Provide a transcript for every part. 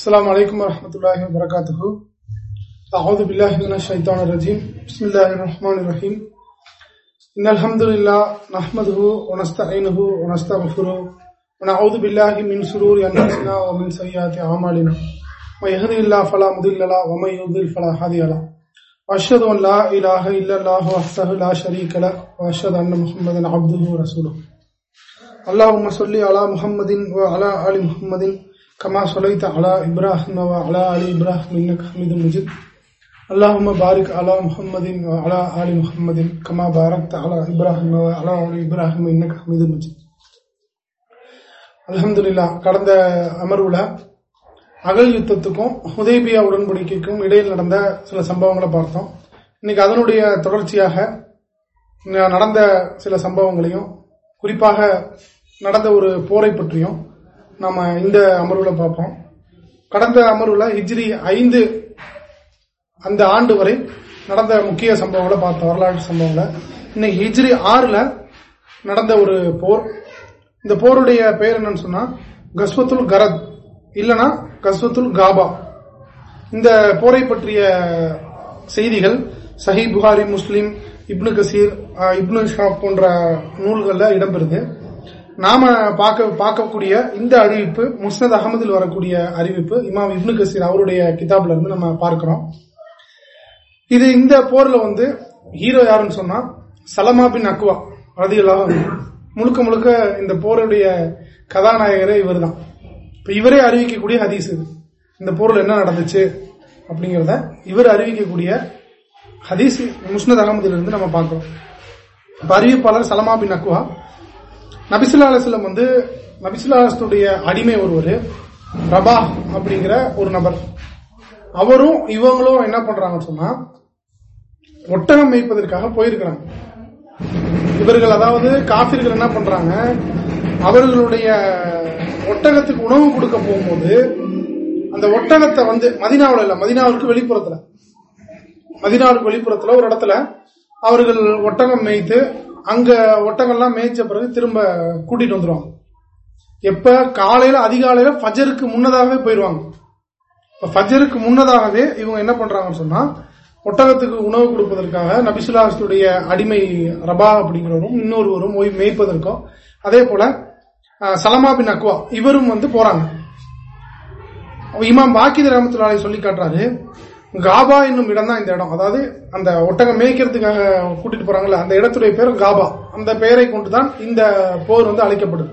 السلام عليكم ورحمة الله وبركاته. أعوذ بالله من الشيطان الرجيم. بسم الله الرحمن الرحيم. إن الحمد لله نحمده ونستعينه ونستغفره ونعوذ بالله من شرور أنفسنا ومن سيئات أعمالنا. ويهدي الله فلا مضل له ومن يضلل فلا هادي له. وأشهد أن لا إله إلا الله وحده لا شريك له وأشهد أن محمدا عبده ورسوله. اللهم صل على محمد وعلى آل محمد كما صليت على إبراهيم وعلى آل إبراهيم إنك حميد مجيد اللهم بارك على محمد وعلى آل محمد كما باركت على إبراهيم وعلى آل إبراهيم إنك حميد مجيد அல்ஹம்துலில்லா கடந்த அமர்வுல அகல் யுத்தத்துக்கும் ஹுதைபியா உடன்படிக்கைக்கும் இடையில் நடந்த சில சம்பவங்களை பார்த்தோம் இன்னைக்கு அதனுடைய தொடர்ச்சியாக நடந்த சில சம்பவங்களையும் குறிப்பாக நடந்த ஒரு போரை பற்றியும் நம்ம இந்த அமர்வுல பார்ப்போம். கடந்த அமர்வுல ஹிஜ்ரி ஐந்து அந்த ஆண்டு வரை நடந்த முக்கிய சம்பவங்களை பார்த்தோம் வரலாற்று சம்பவங்களை. இன்னைக்கு ஹிஜ்ரி ஆறுல நடந்த ஒரு போர். இந்த போருடைய பெயர் என்னன்னு சொன்னா கஸ்வத்துல் கரத். இல்லனா கஸ்வத்துல் காபா. இந்த போரை பற்றிய செய்திகள் சஹி புகாரி முஸ்லீம் இப்னு கசீர் இப்னு ஷாப் போன்ற நூல்களில் இடம்பெறுது. நாம பார்க்க பார்க்கக்கூடிய இந்த அறிவிப்பு முஸ்னத் அகமதில் வரக்கூடிய அறிவிப்பு இமாம் இப்னு கசீர் அவருடைய கிதாப்ல இருந்து நம்ம பார்க்கிறோம். இது இந்த போர்ல வந்து ஹீரோ யாருன்னு சொன்னா சலமா பின் அக்வா ரதியல்லாஹ் முழுக்க முழுக்க இந்த போருடைய கதாநாயகரே இவர் தான் இப்ப இவரே அறிவிக்கக்கூடிய ஹதீஸ் இது. இந்த போர்ல என்ன நடந்துச்சு அப்படிங்கிறத இவர் அறிவிக்கக்கூடிய ஹதீஸ் முஸ்னத் அகமதிலிருந்து நம்ம பார்க்கிறோம். இப்ப அறிவிப்பாளர் சலமா பின் அக்வா நபிசுல்லா அலுவலம் வந்து நபிசுல்லா அலுவலத்துடைய அடிமை ஒருவர் ரபா அப்படிங்கிற ஒரு நபர். அவரும் இவங்களும் என்ன பண்றாங்கன்னு சொன்னா ஒட்டகம் மேய்ப்பதற்காக போயிருக்கிறாங்க. இவர்கள் அதாவது காபிர்கள் என்ன பண்றாங்க அவர்களுடைய ஒட்டகத்துக்கு உணவு கொடுக்க போகும்போது அந்த ஒட்டகத்தை வந்து மதினாவில் இல்ல மதினாவுக்கு வெளிப்புறத்துல மதினாவுக்கு வெளிப்புறத்துல ஒரு இடத்துல அவர்கள் ஒட்டகம் மேய்த்து அங்க ஒட்டகம்லாம் மேய்ச்ச பிறகு திரும்ப கூட்டிட்டு வந்துருவாங்க. எப்ப? காலையில அதிகாலையில ஃபஜருக்கு முன்னதாகவே போயிருவாங்க. ஃபஜருக்கு முன்னதாகவே இவங்க என்ன பண்றாங்கன்னு சொன்னா ஒட்டகத்துக்கு உணவு கொடுப்பதற்காக நபிசுல்லாஸ்துடைய அடிமை ரபா அப்படிங்கிறவரும் இன்னொருவரும் போய் மேய்ப்பதற்கும் அதே போல சலமா பின் அக்வா இவரும் வந்து போறாங்க. இமாம் பாக்கித ரஹமத்துல்லாலை சொல்லி காட்டுறாரு காபா என்னும் இடம் தான் இந்த இடம். அதாவது அந்த ஒட்டகம் மேய்க்கிறதுக்காக கூட்டிட்டு போறாங்கல்ல அந்த இடத்துடைய பேர் காபா. அந்த பெயரை கொண்டுதான் இந்த போர் வந்து அழைக்கப்படுது.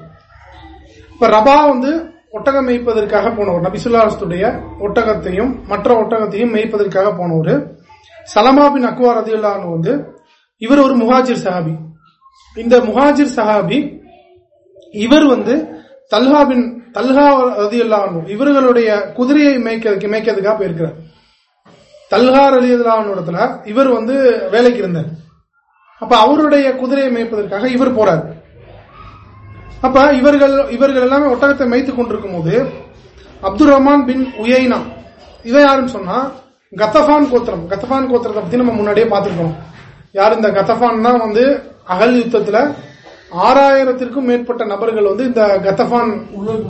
இப்ப ரபா வந்து ஒட்டகம் மேய்ப்பதற்காக போனவர் நபிசுல்லாஸ்துடைய ஒட்டகத்தையும் மற்ற ஒட்டகத்தையும் மேய்ப்பதற்காக போனவர். சலமா பின் அக்வா ரதியுல்லான்னு வந்து இவர் ஒரு முஹாஜிர் சஹாபி. இந்த முஹாஜிர் சஹாபி இவர் வந்து தல்ஹா பின் தல்ஹா ரதியுல்லான்னு இவர்களுடைய குதிரையை மேய்க்கிறதுக்கு மேய்க்கிறதுக்காக போயிருக்கிறார். தல்ஹார் அலி இடத்துல இவர் வந்து வேலைக்கு இருந்தார். அப்ப அவருடைய குதிரையை மேய்ப்பதற்காக இவர் போறார். அப்ப இவர்கள் இவர்கள் எல்லாமே ஒட்டகத்தை மேய்த்துக் கொண்டிருக்கும் போது அப்துல் ரஹ்மான் பின் உயைனா இவன் யாருன்னு சொன்னா கத்தபான் கோத்திரம். கத்தபான் கோத்திரத்தை பத்தி நம்ம முன்னாடியே பார்த்திருக்கோம். யார் இந்த கத்தபான் தான் வந்து அகல் யுத்தத்துல ஆறாயிரத்திற்கும் மேற்பட்ட நபர்கள் வந்து இந்த கத்தபான்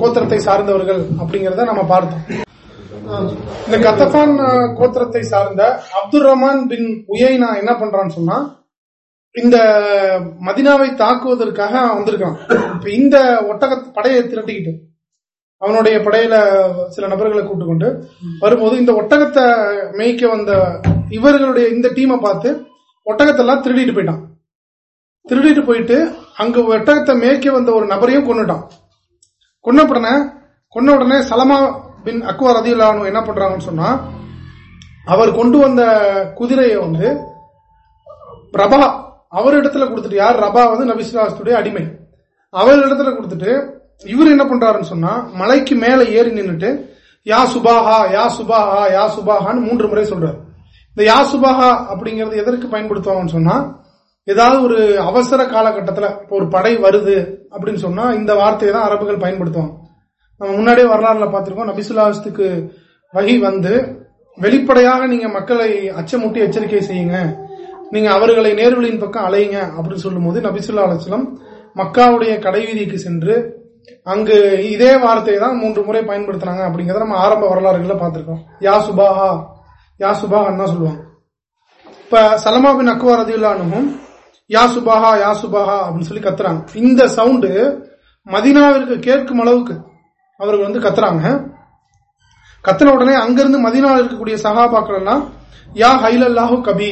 கோத்திரத்தை சார்ந்தவர்கள் அப்படிங்கறத நம்ம பார்த்தோம். இந்த கத்தபான் கோத்திரத்தை சார்ந்த அப்துல் ரஹ்மான் பின் உயைனா என்ன பண்றான்னு சொன்னா இந்த மதினாவை தாக்குவதற்காக வந்திருக்கான். இப்ப இந்த ஒட்டக படையை திரட்டிக்கிட்டு அவனுடைய படையில சில நபர்களை கூட்டுக்கொண்டு வரும்போது இந்த ஒட்டகத்தை மேய்க்க வந்த இவர்களுடைய இந்த டீமை பார்த்து ஒட்டகத்தெல்லாம் திருடிட்டு போயிட்டான். திருடிட்டு போயிட்டு அங்க ஒட்டகத்தை மேய்க்க வந்த ஒரு நபரையும் கொண்டுட்டான் கொன்ன உடனே கொன்ன உடனே சலமா பின் அக்வா ரதியுல்லானு என்ன பண்றாங்கன்னு சொன்னா அவர் கொண்டு வந்த குதிரையை வந்து பிரபா அவர் இடத்துல கொடுத்துட்டு யார்? ரபா வந்து நபிசுலாசுடைய அடிமை. அவர் இடத்துல கொடுத்துட்டு இவர் என்ன பண்றாருன்னு சொன்னா மலைக்கு மேல ஏறி நின்றுட்டு யா சுபாஹா யா சுபாஹா யா சுபாஹான்னு மூன்று முறை சொல்றாரு. இந்த யா சுபாஹா அப்படிங்கறது எதற்கு பயன்படுத்துவாங்கன்னு சொன்னா ஏதாவது ஒரு அவசர காலகட்டத்தில் ஒரு படை வருது அப்படின்னு சொன்னா இந்த வார்த்தையை தான் அரபுகள் பயன்படுத்துவாங்க. நம்ம முன்னாடியே வரலாறுல பார்த்திருக்கோம். நபிசுல்லாஸ்துக்கு வகி வந்து வெளிப்படையாக நீங்க மக்களை அச்சமூட்டி எச்சரிக்கை செய்யுங்க. நீங்க அவர்களை நேர்வழியின் பக்கம் அலையுங்க அப்படின்னு சொல்லும் போது நபிசுல்லா அலுவலம் மக்காவுடைய கடைவீதிக்கு சென்று அங்கு இதே வார்த்தையை தான் மூன்று முறை பயன்படுத்தினாங்க அப்படிங்கறத நம்ம ஆரம்ப வரலாறுகள்ல பார்த்திருக்கோம். யா சுபாஹா யா சுபாஹான்னு தான் சொல்லுவாங்க. இப்ப சலமா பின் அக்வா யா சுபாஹா யா சுபாஹா அப்படின்னு சொல்லி கத்துறாங்க. இந்த சவுண்டு மதினாவிற்கு கேட்கும் அளவுக்கு அவர்கள் வந்து கத்துறாங்க. கத்துன உடனே அங்கிருந்து மதினாவில் இருக்கக்கூடிய சகாபாக்கள் எல்லாம் யா ஹைலல்லாஹு கபி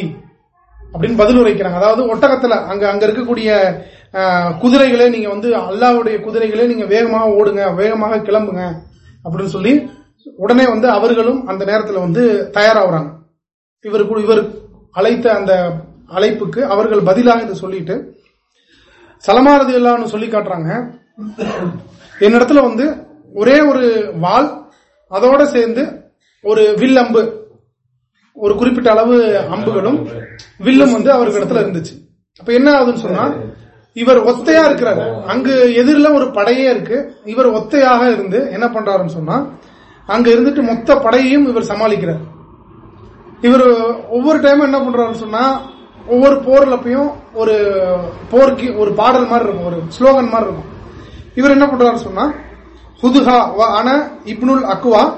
அப்படின்னு பதில் உரைக்கிறாங்க. அதாவது ஒட்டகத்துல அங்க அங்க இருக்கக்கூடிய குதிரைகளை குதிரைகளே நீங்க வந்து அல்லாவுடைய குதிரைகளே நீங்க வேகமாக ஓடுங்க வேகமாக கிளம்புங்க அப்படின்னு சொல்லி உடனே வந்து அவர்களும் அந்த நேரத்துல வந்து தயாராகிறாங்க. இவர் இவர் அழைத்த அந்த அழைப்புக்கு அவர்கள் பதிலாக இதை சொல்லிட்டு சலமாரதி எல்லாம்னு சொல்லி காட்டுறாங்க. என்னிடத்துல வந்து ஒரே ஒரு வாள் அதோட சேர்ந்து ஒரு வில் அம்பு ஒரு குறிப்பிட்ட அளவு அம்புகளும் வில்லும் வந்து அவருக்கு இடத்துல இருந்துச்சு. அப்ப என்ன ஆகுதுன்னு சொன்னா இவர் ஒத்தையா இருக்கிறாரு. அங்கு எதிரில் ஒரு படையே இருக்கு. இவர் ஒத்தையாக இருந்து என்ன பண்றாருன்னு சொன்னா அங்க இருந்துட்டு மொத்த படையையும் இவர் சமாளிக்கிறார். இவர் ஒவ்வொரு டைமும் என்ன பண்றாருன்னு சொன்னா ஒவ்வொரு போர்லப்பையும் ஒரு போர்க்கு ஒரு பாடல் மாதிரி இருக்கும். ஒரு ஸ்லோகன் மாதிரி இருக்கும். இவர் என்ன பண்றாருன்னு சொன்னா ஹுதுஹா வ அன இப்னுல் அக்வா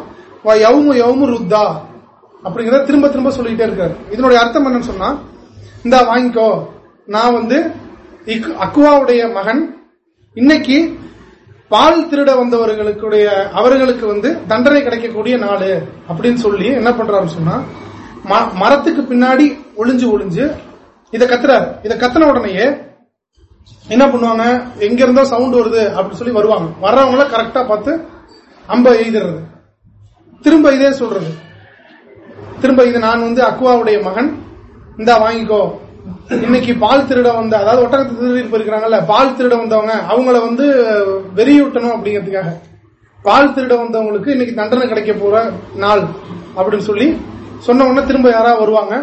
வ யவுமு யவுமு ருத்தா. அப்படிங்கிறத திரும்ப திரும்ப சொல்லிட்டே இருக்காரு. இதனுடைய அர்த்தம் என்னன்னு சொன்னா இந்த வாங்கிக்கோ. நான் வந்து இக்- அக்வாவுடைய மகன். இன்னைக்கு பால் திருட வந்தவர்களுக்குடைய அவர்களுக்கு வந்து தண்டனை கிடைக்கக்கூடிய நாள் அப்படின்னு சொல்லி என்ன பண்றாரு சொன்னா ம- மரத்துக்கு பின்னாடி ஒளிஞ்சு ஒளிஞ்சு இதை கத்துறாரு. இதை கத்தின உடனேயே என்ன பண்ணுவாங்க? எங்க இருந்தா சவுண்ட் வருது? அப்படின்னு சொல்லி வருவாங்க. வர்றவங்கள கரெக்டா பார்த்து அம்ப எய்துறது. திரும்ப இதே சொல்றது. திரும்ப இது நான் வந்து அக்வாவுடைய மகன். இந்தா வாங்கிக்கோ. இன்னைக்கு பால் திருட வந்த அதாவது ஒட்டகத்தை திருடி போயிருக்கிறாங்கல்ல பால் திருட வந்தவங்க அவங்கள வந்து வெறியூட்டணும் அப்படிங்கிறதுக்காக. பால் திருட வந்தவங்களுக்கு இன்னைக்கு தண்டனை கிடைக்க போற நாள் அப்படின்னு சொல்லி சொன்ன உடனே திரும்ப யாராவது வருவாங்க?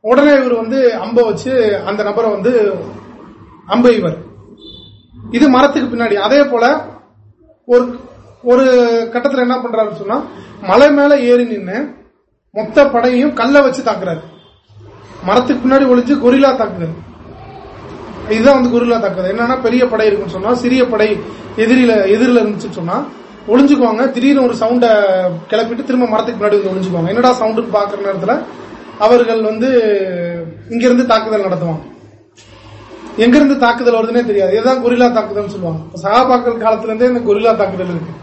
உடனே இவர் வந்து அம்ப வச்சு அந்த நபரை வந்து அம்பெய்வர் இது மரத்துக்கு பின்னாடி. அதே போல ஒரு ஒரு கட்டத்துல என்ன பண்றாருன்னு சொன்னா மலை மேல ஏறி நின்று மொத்த படையையும் கல்ல வச்சு தாக்குறாரு. மரத்துக்கு பின்னாடி ஒளிஞ்சு கொரில்லா தாக்குதல் இதுதான் வந்து கொரில்லா தாக்குதல் என்னன்னா பெரிய படை இருக்குன்னு சொன்னா சிறிய படை எதிரில எதிரில இருந்துச்சுன்னு சொன்னா ஒளிஞ்சுக்குவாங்க. திடீர்னு ஒரு சவுண்ட கிளப்பிட்டு திரும்ப மரத்துக்கு பின்னாடி வந்து ஒளிஞ்சுக்குவாங்க. என்னடா சவுண்டுன்னு பாக்குற நேரத்துல அவர்கள் வந்து இங்கிருந்து தாக்குதல் நடத்துவாங்க. எங்கிருந்து தாக்குதல் வருதுன்னே தெரியாது. இதுதான் கொரில்லா தாக்குதல் சொல்லுவாங்க. சகாபாக்கள் காலத்துல இருந்தே இந்த கொரில்லா தாக்குதல் இருக்கு.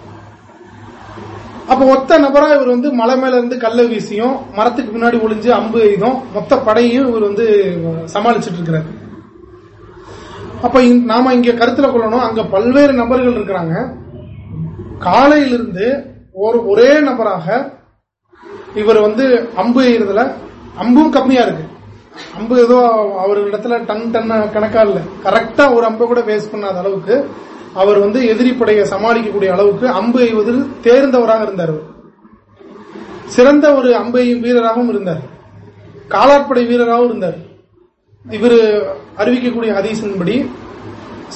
அப்ப ஒத்த நபரா இவர் வந்து மலை மேல இருந்து கல்ல வீசியும் மரத்துக்கு பின்னாடி ஒளிஞ்சு அம்பு எய்தும் மொத்த படையையும் இவர் வந்து சமாளிச்சுட்டு இருக்கிறார். அப்ப நாம இங்க கருத்துல கொள்ளணும். அங்க பல்வேறு நபர்கள் இருக்கிறாங்க. காலையிலிருந்து ஒரு ஒரே நபராக இவர் வந்து அம்பு எய்றதுல அம்பும் கம்மியா இருக்கு. அம்பு ஏதோ அவர்களிடத்துல டன் டன் கணக்கா இல்ல. கரெக்டா ஒரு அம்பை கூட வேஸ்ட் பண்ணாத அளவுக்கு அவர் வந்து எதிரிப்படையை சமாளிக்கக்கூடிய அளவுக்கு அம்பு எய்வதில் தேர்ந்தவராக இருந்தார் சிறந்த ஒரு அம்பு எய்யும் வீரராகவும் இருந்தார். காலாட்படை வீரராகவும் இருந்தார். இவர் அறிவிக்கக்கூடிய ஹதீஸின்படி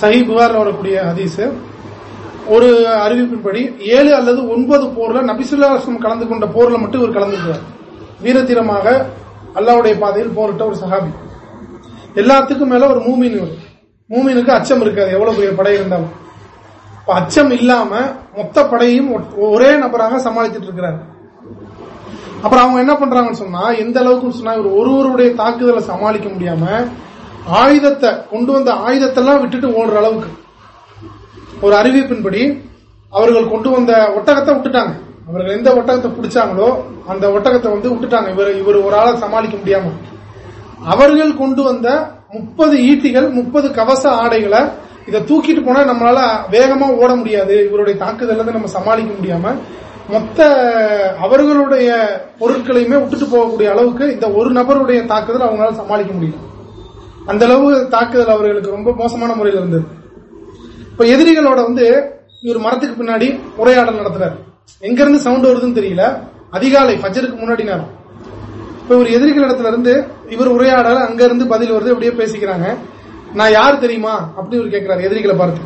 சஹி புகாரில் வரக்கூடிய ஹதீஸ் ஒரு அறிவிப்பின்படி ஏழு அல்லது ஒன்பது போர்ல நபிசுல்லாஸ்லம் கலந்து கொண்ட போர்ல மட்டும் இவர் கலந்துக்கிறார் வீரத்தீரமாக அல்லாவுடைய பாதையில் போரிட்ட ஒரு சஹாபி. எல்லாத்துக்கும் மேல ஒரு மூமின் வரும் மூமினுக்கு அச்சம் இருக்காது எவ்வளவு பெரிய படை இருந்தாலும். அச்சம் இல்லாம மொத்த படையும் ஒரே நபராக சமாளிச்சுட்டு இருக்கிறாரு. அப்புறம் அவங்க என்ன பண்றாங்கன்னு சொன்னா எந்த அளவுக்கு சொன்னா இவர் ஒருவருடைய தாக்குதலை சமாளிக்க முடியாம ஆயுதத்தை கொண்டு வந்த ஆயுதத்தெல்லாம் விட்டுட்டு ஓடுற அளவுக்கு. ஒரு அறிவிப்பின்படி அவர்கள் கொண்டு வந்த ஒட்டகத்தை விட்டுட்டாங்க. அவர்கள் எந்த ஒட்டகத்தை பிடிச்சாங்களோ அந்த ஒட்டகத்தை வந்து விட்டுட்டாங்க. இவர் இவர் ஒரு ஆளை சமாளிக்க முடியாம. அவர்கள் கொண்டு வந்த முப்பது ஈட்டிகள் முப்பது கவச ஆடைகளை இதை தூக்கிட்டு போனா நம்மளால வேகமா ஓட முடியாது. இவருடைய தாக்குதல்ல நம்ம சமாளிக்க முடியாம. மொத்த அவர்களுடைய பொருட்களையுமே விட்டுட்டு போகக்கூடிய அளவுக்கு இந்த ஒரு நபருடைய தாக்குதல் அவங்களால சமாளிக்க முடியல. அந்த அளவு தாக்குதல் அவர்களுக்கு ரொம்ப மோசமான முறையில் இருந்தது. இப்ப எதிரிகளோட வந்து இவர் மரத்துக்கு பின்னாடி உரையாடல் நடத்துறாரு. எங்க இருந்து சவுண்ட் வருதுன்னு தெரியல. அதிகாலை ஃபஜருக்கு முன்னாடி நேரம். இப்ப இவர் எதிரிகள் இடத்துல இருந்து இவர் உரையாடல அங்க இருந்து பதில் வருது அப்படியே பேசிக்கிறாங்க. நான் யார் தெரியுமா? அப்படி இவர் கேட்கிறாரு எதிரிகளை பார்த்து.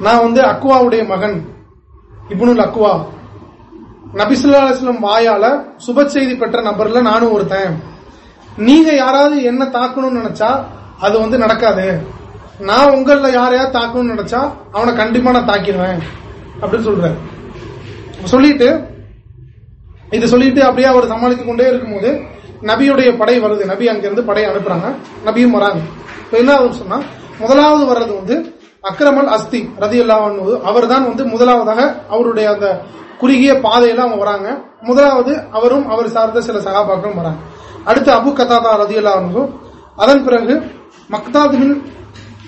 நான் வந்து அக்குவாவுடைய மகன் இப்னுல் அக்குவா நபிசுல்லா அலிஸ்லம் வாயால சுப செய்தி பெற்ற நபர்ல நானும் ஒருத்தன். நீங்க யாராவது என்ன தாக்கணும்னு நினைச்சா அது வந்து நடக்காது. நான் உங்கள யாரையா தாக்கணும்னு நினைச்சா அவனை கண்டிப்பா நான் தாக்கிடுவேன் அப்படின்னு சொல்றேன் சொல்லிட்டு இது சொல்லிட்டு அப்படியே அவர் சமாளித்து கொண்டே இருக்கும்போது நபியுடைய படை வருது. நபி அங்கிருந்து படை அனுப்புறாங்க. நபியும் வராங்க. என்ன சொன்னா முதலாவது வர்றது வந்து அக்ரமல் அஸ்தி ரதி அவர் தான் வந்து முதலாவதாக அவருடைய அந்த குறுகிய பாதையில அவங்க வராங்க. முதலாவது அவரும் அவர் சார்ந்த சில சகாபாக்களும் வராங்க. அடுத்து அபு கதாதா ரதி அதன் பிறகு மக்தாதின்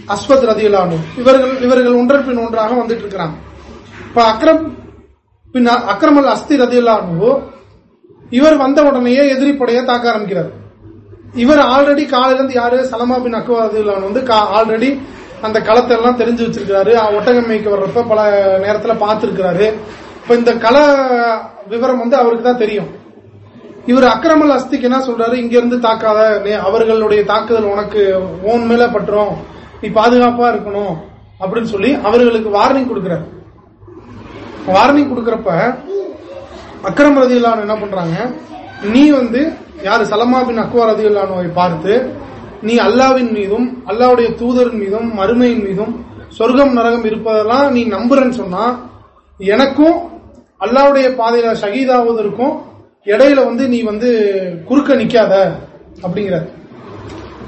அஸ்வத் ரதி இவர்கள் இவர்கள் ஒன்றன் பின் ஒன்றாக வந்துட்டு இருக்கிறாங்க. இப்ப அக்ரம் பின் அக்ரமல் அஸ்தி ரதி இவர் வந்த உடனேயே எதிரி படையை தாக்க ஆரம்பிக்கிறார். இவர் ஆல்ரெடி காலிலிருந்து யாரு? சலமா பின் அக்வாதிலான் வந்து ஆல்ரெடி அந்த களத்தை எல்லாம் தெரிஞ்சு வச்சிருக்காரு ஒட்டகம் மேய்க்க வர்றப்ப பல நேரத்துல பார்த்திருக்கிறாரு. இப்ப இந்த கல விவரம் வந்து அவருக்கு தான் தெரியும். இவர் அக்கிரமல் அஸ்திக்கு என்ன சொல்றாரு? இங்க இருந்து தாக்காத அவர்களுடைய தாக்குதல் உனக்கு ஓன் மேல பட்டுரும். நீ பாதுகாப்பா இருக்கணும் அப்படின்னு சொல்லி அவர்களுக்கு வார்னிங் கொடுக்கிறார். வார்னிங் கொடுக்கறப்ப அக்கரம் ரதியிலான என்ன பண்றாங்க? நீ வந்து யாரு? சலமா பின் அக்வா ரதியிலானவை பார்த்து நீ அல்லாவின் மீதும் அல்லாவுடைய தூதரின் மீதும் மறுமையின் மீதும் சொர்க்கம் நரகம் இருப்பதெல்லாம் நீ நம்புறன்னு சொன்னா எனக்கும் அல்லாவுடைய பாதையில ஷகீதாவதற்கும் இடையில வந்து நீ வந்து குறுக்க நிக்காத அப்படிங்கிற.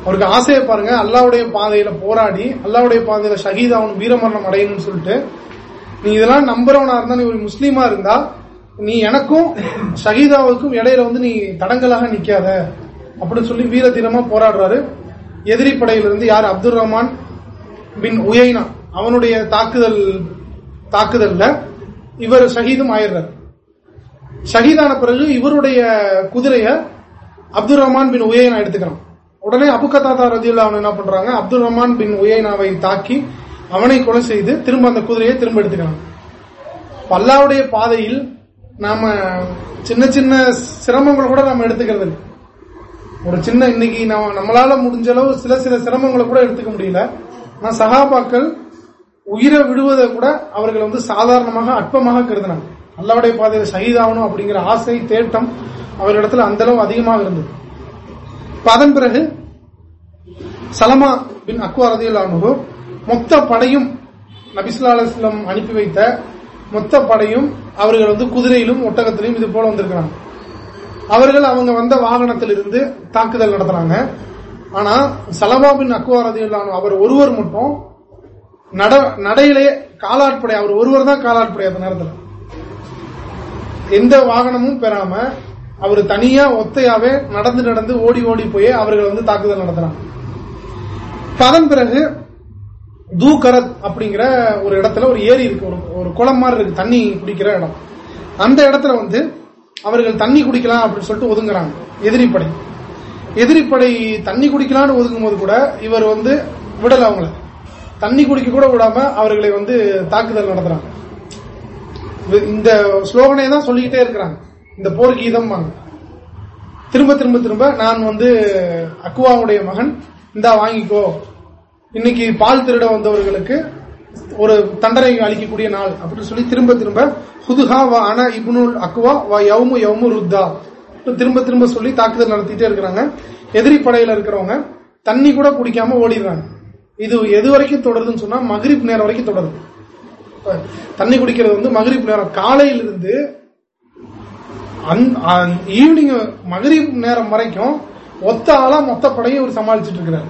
அவருக்கு ஆசையை பாருங்க. அல்லாவுடைய பாதையில போராடி அல்லாவுடைய பாதையில ஷகீதாவும் வீரமரணம் அடையணும்னு சொல்லிட்டு நீ இதெல்லாம் நம்புறவனா இருந்தா நீ ஒரு முஸ்லீமா இருந்தா நீ எனக்கும் ஷஹீதாவுக்கும் இடையில வந்து நீ தடங்களாக நிக்காத. அப்படின்னு சொல்லி வீர தீரமா போராடுறாரு. எதிரி படையிலிருந்து யார்? அப்துல் ரஹ்மான் பின் உயைனா. அவனுடைய தாக்குதல் தாக்குதல்ல இவர் ஷஹீதும் ஆயிடுறார். ஷஹீதான பிறகு இவருடைய குதிரைய அப்துல் ரஹ்மான் பின் உயைனா எடுத்துக்கிறான். உடனே அபுகதாதா ரதியுல்லா அவன் என்ன பண்றாங்க? அப்துல் ரஹ்மான் பின் உயைனாவை தாக்கி அவனை கொலை செய்து திரும்ப அந்த குதிரையை திரும்ப எடுத்துக்கிறான். பல்லாவுடைய பாதையில் நாம சின்ன சின்ன சிரமங்களை கூட நம்ம எடுத்துக்கிறது ஒரு சின்ன இன்னைக்கு நம்மளால முடிஞ்ச அளவு சில சில சிரமங்களை கூட எடுத்துக்க முடியல. ஆனா சகாபாக்கள் உயிரை விடுவதை கூட அவர்கள் வந்து சாதாரணமாக அற்பமாக கருதினாங்க. அல்லாவுடைய பாதையில் சகிதாகணும் அப்படிங்கிற ஆசை தேட்டம் அவர்களிடத்துல அந்த அளவு அதிகமாக இருந்தது. அதன் பிறகு சலமா பின் அக்வாரதியில் மொத்த படையும் நபிசுல்லா அலுவலம் அனுப்பி வைத்த மொத்த படையும் அவர்கள் வந்து குதிரையிலும் ஒட்டகத்திலும் இது போல வந்திருக்கிறாங்க. அவர்கள் அவங்க வந்த வாகனத்தில் இருந்து தாக்குதல் நடத்துறாங்க. ஆனா சலமா பின் அவர் ஒருவர் மட்டும் நடையிலே காலாட்படை அவர் ஒருவர் தான் காலாட்படை அந்த நேரத்தில். எந்த வாகனமும் பெறாம அவர் தனியா ஒத்தையாவே நடந்து நடந்து ஓடி ஓடி போய் அவர்கள் வந்து தாக்குதல் நடத்துறாங்க. அதன் பிறகு தூக்கரத் அப்படிங்கிற ஒரு இடத்துல ஒரு ஏரி இருக்கு ஒரு குளம் மாதிரி இருக்கு தண்ணி குடிக்கிற இடம். அந்த இடத்துல வந்து அவர்கள் தண்ணி குடிக்கலாம் அப்படின்னு சொல்லிட்டு ஒதுங்குறாங்க எதிரிப்படை. எதிரிப்படை தண்ணி குடிக்கலாம்னு ஒதுங்கும் போது கூட இவர் வந்து விடல அவங்கள. தண்ணி குடிக்க கூட விடாம அவர்களை வந்து தாக்குதல் நடத்துறாங்க. இந்த ஸ்லோகனை தான் சொல்லிக்கிட்டே இருக்கிறாங்க. இந்த போர் கீதம் திரும்ப திரும்ப திரும்ப நான் வந்து அக்குவாவுடைய மகன் இந்தா வாங்கிக்கோ. இன்னைக்கு பால் திருட வந்தவர்களுக்கு ஒரு தண்டனை அளிக்கக்கூடிய நாள் அப்படின்னு சொல்லி திரும்ப திரும்ப ஹுதுஹா வா அன இப்னுல் அக்வா வா யவுமு யவுமு ருத்தா திரும்ப திரும்ப சொல்லி தாக்குதல் நடத்திட்டே இருக்கிறாங்க. எதிரி படையில இருக்கிறவங்க தண்ணி கூட குடிக்காம ஓடிடுறாங்க. இது எது வரைக்கும் தொடருதுன்னு சொன்னா மகரிப் நேரம் வரைக்கும் தொடருது. தண்ணி குடிக்கிறது வந்து மகரிப் நேரம். காலையிலிருந்து ஈவினிங் மகரிப் நேரம் வரைக்கும் ஒத்த ஆளா மொத்த படையும் அவர் சமாளிச்சுட்டு இருக்கிறாரு.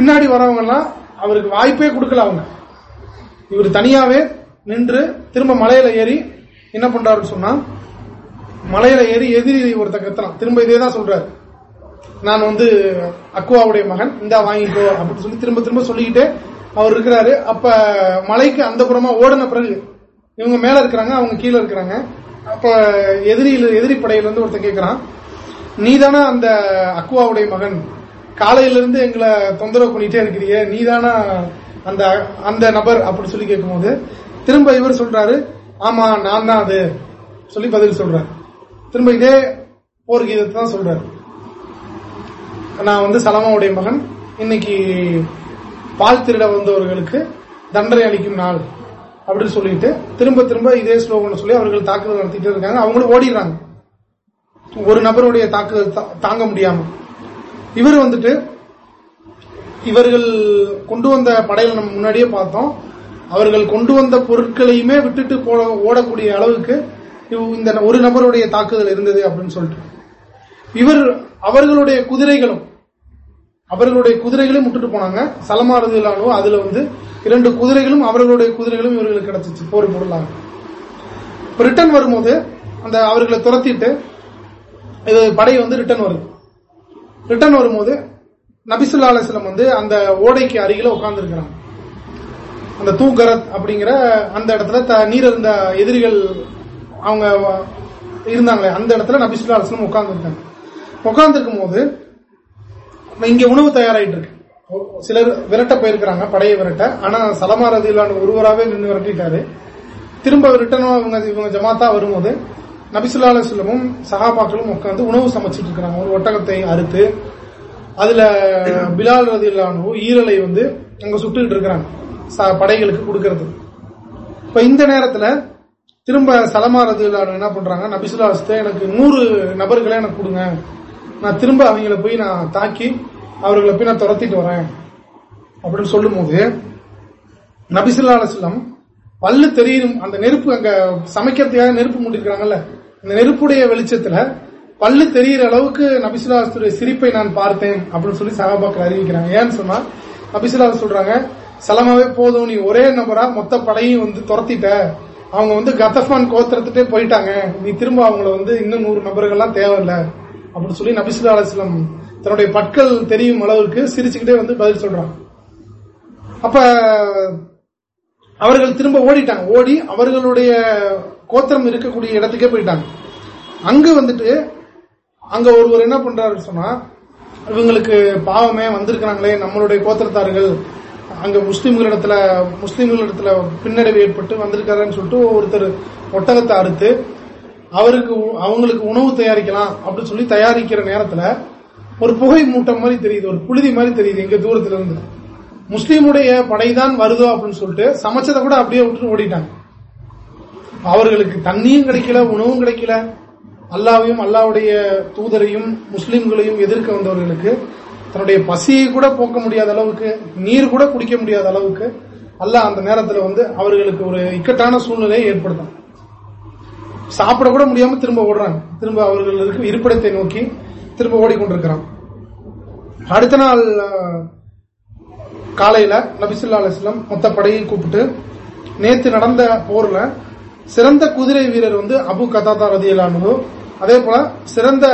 பின்னாடி வரவங்க எல்லாம் அவருக்கு வாய்ப்பே கொடுக்கல அவங்க. இவர் தனியாவே நின்று திரும்ப மலையில ஏறி என்ன பண்றாருன்னு சொன்னா மலையில ஏறி எதிரி ஒருத்த கத்தலாம் திரும்ப இதே தான் சொல்றாரு. நான் வந்து அக்குவாவுடைய மகன் இந்தா வாங்கிக்கோ அப்படின்னு சொல்லி திரும்ப திரும்ப சொல்லிக்கிட்டே அவர் இருக்கிறாரு. அப்ப மலைக்கு அந்த புறமா ஓடின பிறகு இவங்க மேல இருக்கிறாங்க அவங்க கீழே இருக்கிறாங்க. அப்ப எதிரியில் எதிரி படையில இருந்து ஒருத்தன் கேட்கிறான் நீ தானே அந்த அக்குவாவுடைய மகன்? காலையிலிருந்து எங்களை தொந்தரவு பண்ணிட்டே இருக்கிறீங்க. நீ தானா அந்த அந்த நபர் அப்படின்னு சொல்லி கேட்கும்போது திரும்ப இவர் சொல்றாரு ஆமா நான் தான் அது. சொல்லி பதில் சொல்றாரு. திரும்ப இதே போர் கீதத்தை தான் சொல்றாரு. நான் வந்து சலமாவுடைய மகன். இன்னைக்கு பால் திருட வந்தவர்களுக்கு தண்டனை அளிக்கும் நாள் அப்படின்னு சொல்லிட்டு திரும்ப திரும்ப இதே ஸ்லோகன் சொல்லி அவர்கள் தாக்குதல் நடத்திட்டு இருக்காங்க. அவங்களும் ஓடிடுறாங்க. ஒரு நபருடைய தாக்குதல் தாங்க முடியாம. இவர் வந்துட்டு இவர்கள் கொண்டு வந்த படையில நம்ம முன்னாடியே பார்த்தோம். அவர்கள் கொண்டு வந்த பொருட்களையுமே விட்டுட்டு ஓடக்கூடிய அளவுக்கு இந்த ஒரு நபருடைய தாக்குதல் இருந்தது அப்படின்னு சொல்லிட்டு. இவர் அவர்களுடைய குதிரைகளும் அவர்களுடைய குதிரைகளையும் விட்டுட்டு போனாங்க. சலமாறுதலானோ அதுல வந்து இரண்டு குதிரைகளும் அவர்களுடைய குதிரைகளும் இவர்களுக்கு கிடைச்சிச்சு போர் பொருளாக. ரிட்டர்ன் வரும்போது அந்த அவர்களை துரத்திட்டு இது படை வந்து ரிட்டர்ன் வருது. ரிட்டர்ன் வரும்போது நபிசுல்லா அலிஸ்லம் வந்து அந்த ஓடைக்கு அருகில உட்கார்ந்து இருக்கிறாங்க அந்த தூக்கரத் அப்படிங்கிற அந்த இடத்துல நீர் இருந்த எதிரிகள் அவங்க இருந்தாங்களே அந்த இடத்துல நபிசுல்லா அலிஸ்லம் உட்கார்ந்து இருக்காங்க உட்கார்ந்து இருக்கும் போது இங்க உணவு தயாராயிட்டு இருக்கு சிலர் விரட்ட போயிருக்கிறாங்க படையை விரட்ட. ஆனா சலமா ரதிலான ஒருவராகவே நின்று விரட்டிட்டாரு. திரும்ப ரிட்டனும் இவங்க இவங்க ஜமாத்தா வரும்போது நபிசுல்லா செல்லமும் சகாபாக்களும் உட்காந்து உணவு சமைச்சிட்டு இருக்கிறாங்க. ஒரு ஒட்டகத்தை அறுத்து அதுல பிலால் ரதிலானோ ஈரலை வந்து அங்க சுட்டுக்கிட்டு இருக்கிறாங்க. படைகளுக்கு கொடுக்கறது. இப்ப இந்த நேரத்துல திரும்ப சலமா இல்லாமல் என்ன பண்றாங்க? நபிசுல்லா எனக்கு நூறு நபர்களை எனக்கு கொடுங்க. நான் திரும்ப அவங்கள போய் நான் தாக்கி அவர்களை போய் நான் துரத்திட்டு வரேன். அப்படின்னு சொல்லும் போது நபிசுல்லா செல்லம் பல்லு தெரியும் அந்த நெருப்பு அங்க சமைக்கிறதுக்காக நெருப்பு மூட்டிருக்கிறாங்கல்ல இந்த நெருப்புடைய வெளிச்சத்துல பல்லு தெரியற அளவுக்கு நபிசுல்லாத்துடைய சிரிப்பை நான் பார்த்தேன் அப்படின்னு சொல்லி சகாபாக்கள் அறிவிக்கிறாங்க. ஏன்னு சொன்னா நபிசுல்லா சொல்றாங்க சலமாவே போதும் நீ ஒரே நபரா மொத்த படையும் வந்து துரத்திட்ட. அவங்க வந்து கத்தஃபான் கோத்திரத்துட்டே போயிட்டாங்க. நீ திரும்ப அவங்கள வந்து இன்னும் நூறு நபர்கள்லாம் தேவையில்லை. அப்படின்னு சொல்லி நபிசுல்லா அலிஸ்லாம் தன்னுடைய பற்கள் தெரியும் அளவுக்கு சிரிச்சுக்கிட்டே வந்து பதில் சொல்றாங்க. அப்ப அவர்கள் திரும்ப ஓடிட்டாங்க. ஓடி அவர்களுடைய கோத்திரம் இருக்கக்கூடிய இடத்துக்கே போயிட்டாங்க. அங்க வந்துட்டு அங்க ஒருவர் என்ன பண்றாரு சொன்னா இவங்களுக்கு பாவமே வந்திருக்கிறாங்களே நம்மளுடைய கோத்திரத்தார்கள் அங்க முஸ்லீம்களிடத்துல முஸ்லீம்களிடத்துல பின்னடைவு ஏற்பட்டு வந்திருக்காருன்னு சொல்லிட்டு ஒருத்தர் ஒட்டகத்தை அறுத்து அவருக்கு அவங்களுக்கு உணவு தயாரிக்கலாம் அப்படின்னு சொல்லி தயாரிக்கிற நேரத்துல ஒரு புகை மூட்டம் மாதிரி தெரியுது ஒரு புழுதி மாதிரி தெரியுது எங்க தூரத்துல இருந்து முஸ்லீமுடைய படைதான் வருதோ அப்படின்னு சொல்லிட்டு சமைச்சதை கூட அப்படியே விட்டுட்டு ஓடிட்டாங்க. அவர்களுக்கு தண்ணியும் கிடைக்கல உணவும் கிடைக்கல. அல்லாவையும் அல்லாவுடைய தூதரையும் முஸ்லீம்களையும் எதிர்க்க வந்தவர்களுக்கு தன்னுடைய பசியை கூட போக்க முடியாத அளவுக்கு நீர் கூட குடிக்க முடியாத அளவுக்கு அல்லாஹ் அந்த நேரத்தில் வந்து அவர்களுக்கு ஒரு இக்கட்டான சூழ்நிலையை ஏற்படுத்தும். சாப்பிட கூட முடியாம திரும்ப ஓடுறாங்க. திரும்ப அவர்களுக்கு இருப்பிடத்தை நோக்கி திரும்ப ஓடிக்கொண்டிருக்கிறான். அடுத்த நாள் காலையில நபிசுல்லா அலிஸ்லாம் மொத்த படையை கூப்பிட்டு நேத்து நடந்த போர்ல சிறந்த குதிரை வீரர் வந்து அபு கதாதா ரதியலானு அதே போல சிறந்த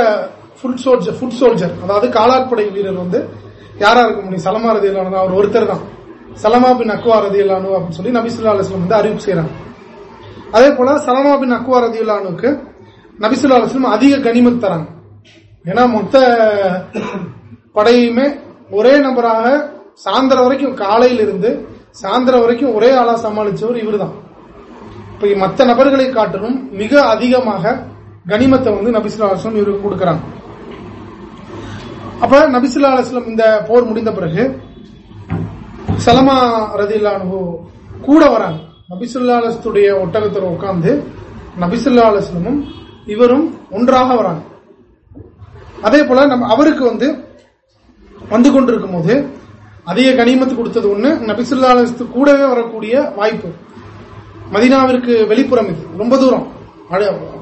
ஃபுட் சோல்ஜர் ஃபுட் சோல்ஜர் அதாவது காலாட்படை வீரர் வந்து யாரா இருக்க முடியும்? சலமா ரதியலானு அவர் ஒருத்தர் தான். சலமா பின் அக்வா ரதியலானு அப்படின்னு சொல்லி நபிசுல்லா அலுவலம் வந்து அறிவிப்பு செய்யறாங்க அதே போல சலமா பின் அக்வா ரதியுல்லானுக்கு நபிசுல்லா அலுவலம் அதிக கனிமத் தராங்க. ஏன்னா மொத்த படையுமே ஒரே நபராக சாயந்தரம் வரைக்கும் காலையிலிருந்து சாயந்தரம் வரைக்கும் ஒரே ஆளா சமாளிச்சவர் இவர் தான் இப்போ மற்ற நபர்களை காட்டிலும் மிக அதிகமாக கனிமத்தை வந்து நபிசுல்லா அலுவலம் இவருக்கு கொடுக்கறாங்க. அப்ப நபிசுல்லா அலுவலம் இந்த போர் முடிந்த பிறகு சலமா ரதில்லானு கூட வராங்க. நபிசுல்லா அலுவலத்துடைய ஒட்டகத்தில் உட்கார்ந்து நபிசுல்லா அலுவலமும் இவரும் ஒன்றாக வராங்க. அதே போல நம்ம அவருக்கு வந்து வந்து கொண்டிருக்கும் போது அதிக கனிமத்து கொடுத்தது ஒண்ணு நபிசுல்லா கூடவே வரக்கூடிய வாய்ப்பு. மதினாவிற்கு வெளிப்புறம் இது. ரொம்ப தூரம்.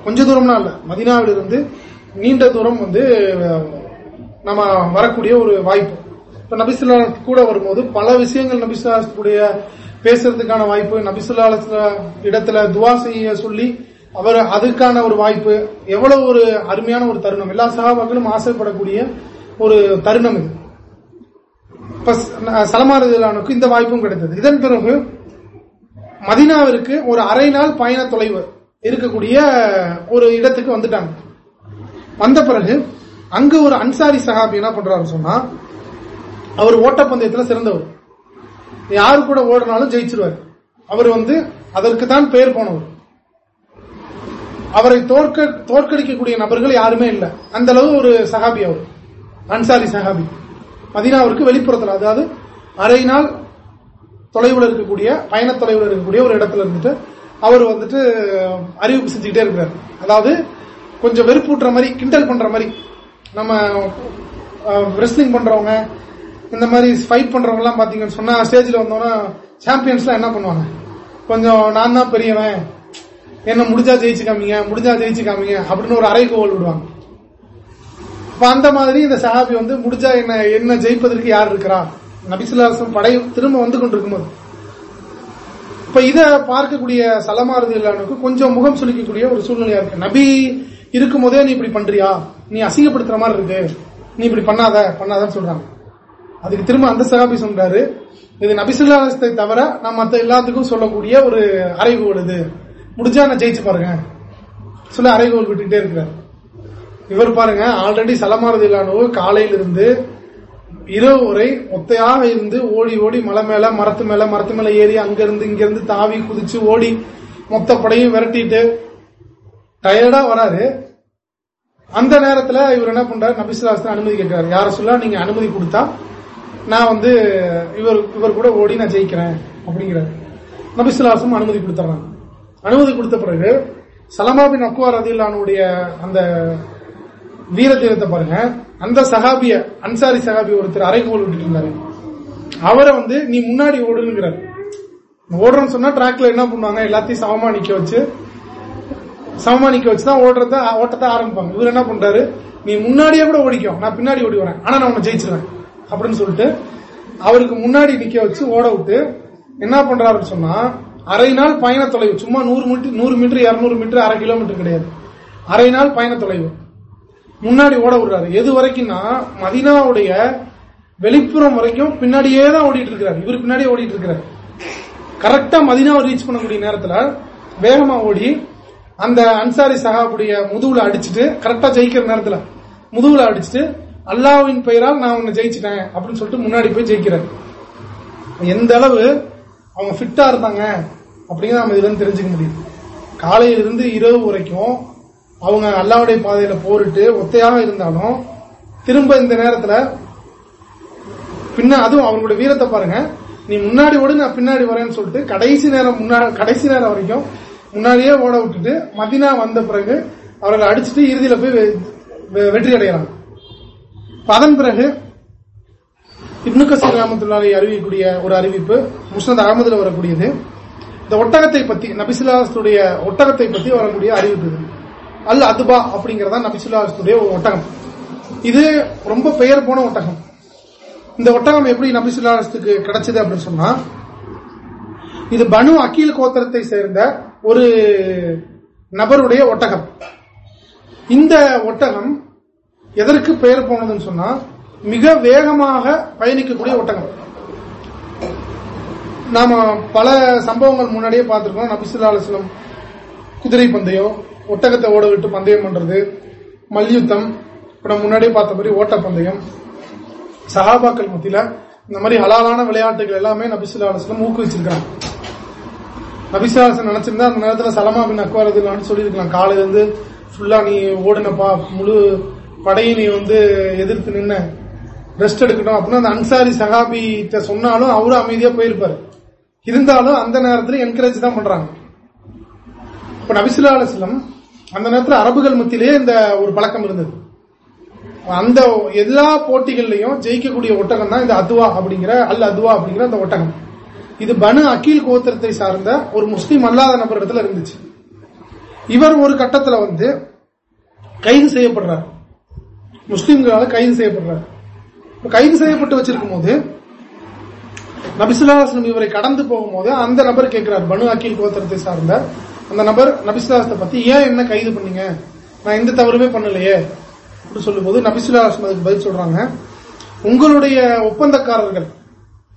கொஞ்ச தூரம்னா இல்ல. மதினாவிலிருந்து நீண்ட தூரம் வந்து நம்ம வரக்கூடிய ஒரு வாய்ப்பு. இப்ப நபிசுல்லா கூட வரும்போது பல விஷயங்கள் நபிசுல்லாத்துடைய பேசுறதுக்கான வாய்ப்பு நபிசுல்லா இடத்துல துவா செய்ய சொல்லி அவர் அதுக்கான ஒரு வாய்ப்பு எவ்வளவு ஒரு அருமையான ஒரு தருணம். எல்லா சகாபாக்களும் ஆசைப்படக்கூடிய ஒரு தருணம் இது. சலமாரதிலானுக்கு இந்த வாய்ப்பும் கிடைத்தது. இதன் பிறகு மதினாவிற்கு ஒரு அரை நாள் பயண தொலைவு இருக்கக்கூடிய ஒரு இடத்துக்கு வந்துட்டாங்க. வந்த பிறகு அங்க ஒரு அன்சாரி சகாபி என்ன பண்றாரு சொன்னா அவர் ஓட்டப்பந்தயத்தில் சிறந்தவர். யாரு கூட ஓடினாலும் ஜெயிச்சிருவார். அவர் வந்து அதற்கு தான் பெயர் போனவர். அவரை தோற்க தோற்கடிக்கக்கூடிய நபர்கள் யாருமே இல்லை. அந்த அளவு ஒரு சகாபி அவர். அன்சாரி சகாபி மதினாவிற்கு வெளிப்புறத்தில் அதாவது அரை நாள் தொலைவில் இருக்கக்கூடிய பயண தொலைவில் இருக்கக்கூடிய ஒரு இடத்துல இருந்துட்டு அவர் வந்துட்டு அறிவிப்பு செஞ்சுக்கிட்டே இருக்கிறார் அதாவது கொஞ்சம் வெறுப்பூட்டுற மாதிரி கிண்டல் பண்ற மாதிரி. நம்ம ரெஸ்லிங் பண்றவங்க இந்த மாதிரி ஃபைட் பண்றவங்க எல்லாம் பாத்தீங்கன்னு சொன்னா ஸ்டேஜ்ல வந்தோம்னா சாம்பியன்ஸ்லாம் என்ன பண்ணுவாங்க? கொஞ்சம் நான் தான் பெரியவன். என்ன முடிஞ்சா ஜெயிச்சு காமிங்க முடிஞ்சா ஜெயிச்சு காமிங்க அப்படின்னு ஒரு அரைகோவல் விடுவாங்க. இப்ப அந்த மாதிரி இந்த சஹாபி வந்து முடிஞ்சா என்ன என்ன ஜெயிப்பதற்கு யார் இருக்கிறா நபிசுல்லாசம் படை திரும்ப வந்து கொண்டிருக்கும்போது. இப்ப இதை பார்க்கக்கூடிய சலமாரது இல்லானுக்கு கொஞ்சம் முகம் சுளிக்கக்கூடிய ஒரு சூழ்நிலையா இருக்கு. நபி இருக்கும் போதே நீ இப்படி பண்றியா? நீ அசிங்கப்படுத்துற மாதிரி இருக்கு. நீ இப்படி பண்ணாத பண்ணாதன்னு சொல்றாங்க. அதுக்கு திரும்ப அந்த சகாபி சொல்றாரு இது நபிசுல்லாசத்தை தவிர நான் மற்ற எல்லாத்துக்கும் சொல்லக்கூடிய ஒரு அறைகோல் இது. முடிஞ்சா நான் ஜெயிச்சு பாருங்க. சொல்ல அறைகோல் விட்டுக்கிட்டே இருக்கிறார். இவர் பாருங்க ஆல்ரெடி சலமாரது இல்லானோ காலையிலிருந்து இரவு வரை ஒத்தையாக இருந்து ஓடி ஓடி மலை மேல மரத்து மேல மரத்து மேல ஏறி அங்கிருந்து இங்கிருந்து தாவி குதிச்சு ஓடி மொத்த படையும் விரட்டிட்டு டயர்டா வராரு. அந்த நேரத்துல இவர் என்ன பண்றாரு? நபிசுலாசன் அனுமதி கேட்கிறாரு. யார சொல்ல நீங்க அனுமதி கொடுத்தா நான் வந்து இவர் இவர் கூட ஓடி நான் ஜெயிக்கிறேன் அப்படிங்கிறாரு. நபிசுலாசம் அனுமதி கொடுத்துறாங்க அனுமதி கொடுத்த பிறகு சலமாபின் அக்வார் அதில்லானுடைய அந்த வீர தீரத்தை பாருங்க. அந்த சகாபிய அன்சாரி சகாபி ஒருத்தர் அரைக்கோல் விட்டுட்டு இருந்தாரு அவரை வந்து நீ முன்னாடி ஓடுங்கிறார் ஓடுறன்னு சொன்னா டிராக்ல என்ன பண்ணுவாங்க? எல்லாத்தையும் சமமா நிக்க வச்சு சமமா நிக்க வச்சுதான் ஓடுறத ஓட்டத்தை ஆரம்பிப்பாங்க. இவர் என்ன பண்றாரு? நீ முன்னாடியே கூட ஓடிக்கும் நான் பின்னாடி ஓடி வரேன். ஆனா நான் உன்னை ஜெயிச்சிருவேன். அப்படின்னு சொல்லிட்டு அவருக்கு முன்னாடி நிக்க வச்சு ஓட விட்டு என்ன பண்றாருன்னு சொன்னா அரை நாள் பயண தொலைவு சும்மா நூறு மீட்டர் நூறு மீட்டர் இருநூறு மீட்டர் அரை கிலோமீட்டர் கிடையாது. அரை நாள் பயண தொலைவு முன்னாடி ஓட விடுறாரு. எது வரைக்கும்னா மதினாவுடைய வெளிப்புறம் வரைக்கும் பின்னாடியே தான் ஓடிட்டு இருக்கிறார். இவர் பின்னாடியே ஓடிட்டு இருக்கிறார். கரெக்டா மதினாவை ரீச் பண்ணக்கூடிய நேரத்துல வேகமா ஓடி அந்த அன்சாரி சகாவுடைய முதுகுல அடிச்சுட்டு கரெக்டா ஜெயிக்கிற நேரத்துல முதுகுல அடிச்சுட்டு அல்லாவின் பெயரால் நான் உன்னை ஜெயிச்சிட்டேன் அப்படின்னு சொல்லிட்டு முன்னாடி போய் ஜெயிக்கிறார். எந்த அளவு அவங்க ஃபிட்டா இருந்தாங்க அப்படிங்கிற நம்ம இதுல தெரிஞ்சுக்க முடியும் காலையிலிருந்து இரவு வரைக்கும் அவங்க அல்லாவுடைய பாதையில போரிட்டு ஒத்தையாக இருந்தாலும் திரும்ப இந்த நேரத்துல பின்ன அதுவும் அவங்களோட வீரத்தை பாருங்க. நீ முன்னாடி ஓடு நான் பின்னாடி வரேன்னு சொல்லிட்டு கடைசி நேரம் முன்னாடி கடைசி நேரம் வரைக்கும் முன்னாடியே ஓட விட்டுட்டு மதினா வந்த பிறகு அவர்களை அடிச்சுட்டு இறுதியில போய் வெற்றி அடையலாம். அதன் பிறகு இப்னு கசீர் அறிவிக்கக்கூடிய ஒரு அறிவிப்பு முஸ்னத் அகமதுல வரக்கூடியது. இந்த ஒட்டகத்தை பத்தி நபிசுல்லாஸ்துடைய ஒட்டகத்தை பத்தி வரக்கூடிய அறிவிப்பு இது. அல் அதுபா அப்படிங்கறதா நபிசுல்லாஸ்துடைய ஒரு ஒட்டகம். இது ரொம்ப பெயர் போன ஒட்டகம். இந்த ஒட்டகம் எப்படி நபிசுல்லாஸ்துக்கு கிடைச்சது அப்படின்னு சொன்னா இது பனு அக்கீல் கோத்திரத்தை சேர்ந்த ஒரு நபருடைய ஒட்டகம். இந்த ஒட்டகம் எதற்கு பெயர் போனதுன்னு சொன்னா மிக வேகமாக பயணிக்கக்கூடிய ஒட்டகம். நாம பல சம்பவங்கள் முன்னாடியே பார்த்திருக்கோம். நபிசுல்லா அலுவலம் குதிரை பந்தயம் ஒட்டகத்தை ஓட விட்டு பந்தயம் பண்றது மல்யுத்தம் இப்ப முன்னாடியே பார்த்தபடி ஓட்ட ஓட்டப்பந்தயம் சகாபாக்கள் மத்தியில இந்த மாதிரி ஹலாலான விளையாட்டுகள் எல்லாமே நபிசுல்லா அலுவலம் ஊக்குவிச்சிருக்காங்க. நபிசுல்லாசன் நினைச்சிருந்தா அந்த நேரத்தில் சலமா பின் அக்வாரதுலான்னு சொல்லியிருக்கலாம். காலையில இருந்து ஃபுல்லா நீ ஓடினப்பா முழு படையை நீ வந்து எதிர்த்து நின்ன ரெஸ்ட் எடுக்கணும் அப்படின்னா அந்த அன்சாரி சகாபி சொன்னாலும் அவரும் அமைதியா போயிருப்பாரு. இருந்தாலும் அந்த நேரத்தில் என்கரேஜ் தான் பண்றாங்க. இப்ப நபிசுல்லா அலுவலம் அந்த நேரத்தில் அரபுகள் மத்தியிலேயே இந்த ஒரு பழக்கம் இருந்தது. அந்த எல்லா போட்டிகள்லையும் ஜெயிக்கக்கூடிய ஒட்டகம் தான் இந்த அதுவா அப்படிங்கிற அல் அதுவா அப்படிங்கிற அந்த ஒட்டகம். இது பனு அக்கீல் கோத்திரத்தை சார்ந்த ஒரு முஸ்லீம் அல்லாத நபர் இடத்துல இருந்துச்சு. இவர் ஒரு கட்டத்தில் வந்து கைது செய்யப்படுறார். முஸ்லீம்களால் கைது செய்யப்படுறார். கைது செய்யப்பட்டு வச்சிருக்கும் போது நபிசுல்லாஸ்லம் இவரை கடந்து போகும்போது அந்த நபர் கேட்கிறார் பனு அக்கீல் கோத்திரத்தை சார்ந்த அந்த நபர் நபிசுல்லாசத்தை பத்தி ஏன் என்ன கைது பண்ணீங்க? நான் எந்த தவறுமே பண்ணலையே. அப்படின்னு சொல்லும்போது நபிசுல்லாஸ்லம் அதுக்கு பதில் சொல்றாங்க உங்களுடைய ஒப்பந்தக்காரர்கள்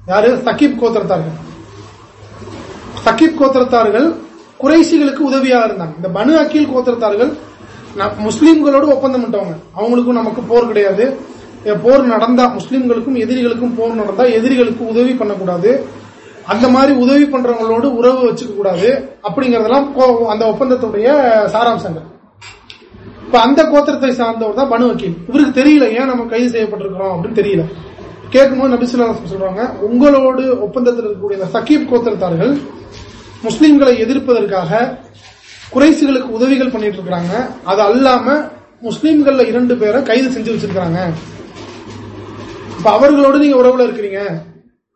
யாரு? சகிப் கோத்திரத்தார்கள். சகிப் கோத்திரத்தார்கள் குறைசிகளுக்கு உதவியாக இருந்தாங்க. இந்த பனு அக்கீல் கோத்திரத்தார்கள் முஸ்லீம்களோடு ஒப்பந்தம் பண்ணிட்டவங்க. அவங்களுக்கும் நமக்கு போர் கிடையாது. போர் நடந்தா முஸ்லீம்களுக்கும் எதிரிகளுக்கும் போர் நடந்தா எதிரிகளுக்கு உதவி பண்ணக்கூடாது. அந்த மாதிரி உதவி பண்றவங்களோடு உறவு வச்சுக்க கூடாது அப்படிங்கறதெல்லாம் அந்த ஒப்பந்தத்துடைய சாராம்சங்கள். இப்ப அந்த கோத்திரத்தை சார்ந்தவர் தான் பனு வக்கீல். இவருக்கு தெரியல ஏன் நம்ம கைது செய்யப்பட்டிருக்கிறோம் அப்படின்னு தெரியல. கேட்கும்போது நபிசுல்லா சொல்றாங்க உங்களோடு ஒப்பந்தத்தில் இருக்கக்கூடிய சக்கீப் கோத்திரத்தார்கள் முஸ்லீம்களை எதிர்ப்பதற்காக குறைசுகளுக்கு உதவிகள் பண்ணிட்டு இருக்கிறாங்க அது அல்லாம முஸ்லீம்கள்ல இரண்டு பேரை கைது செஞ்சு வச்சிருக்காங்க இப்ப அவர்களோடு நீங்க உறவுல இருக்கிறீங்க.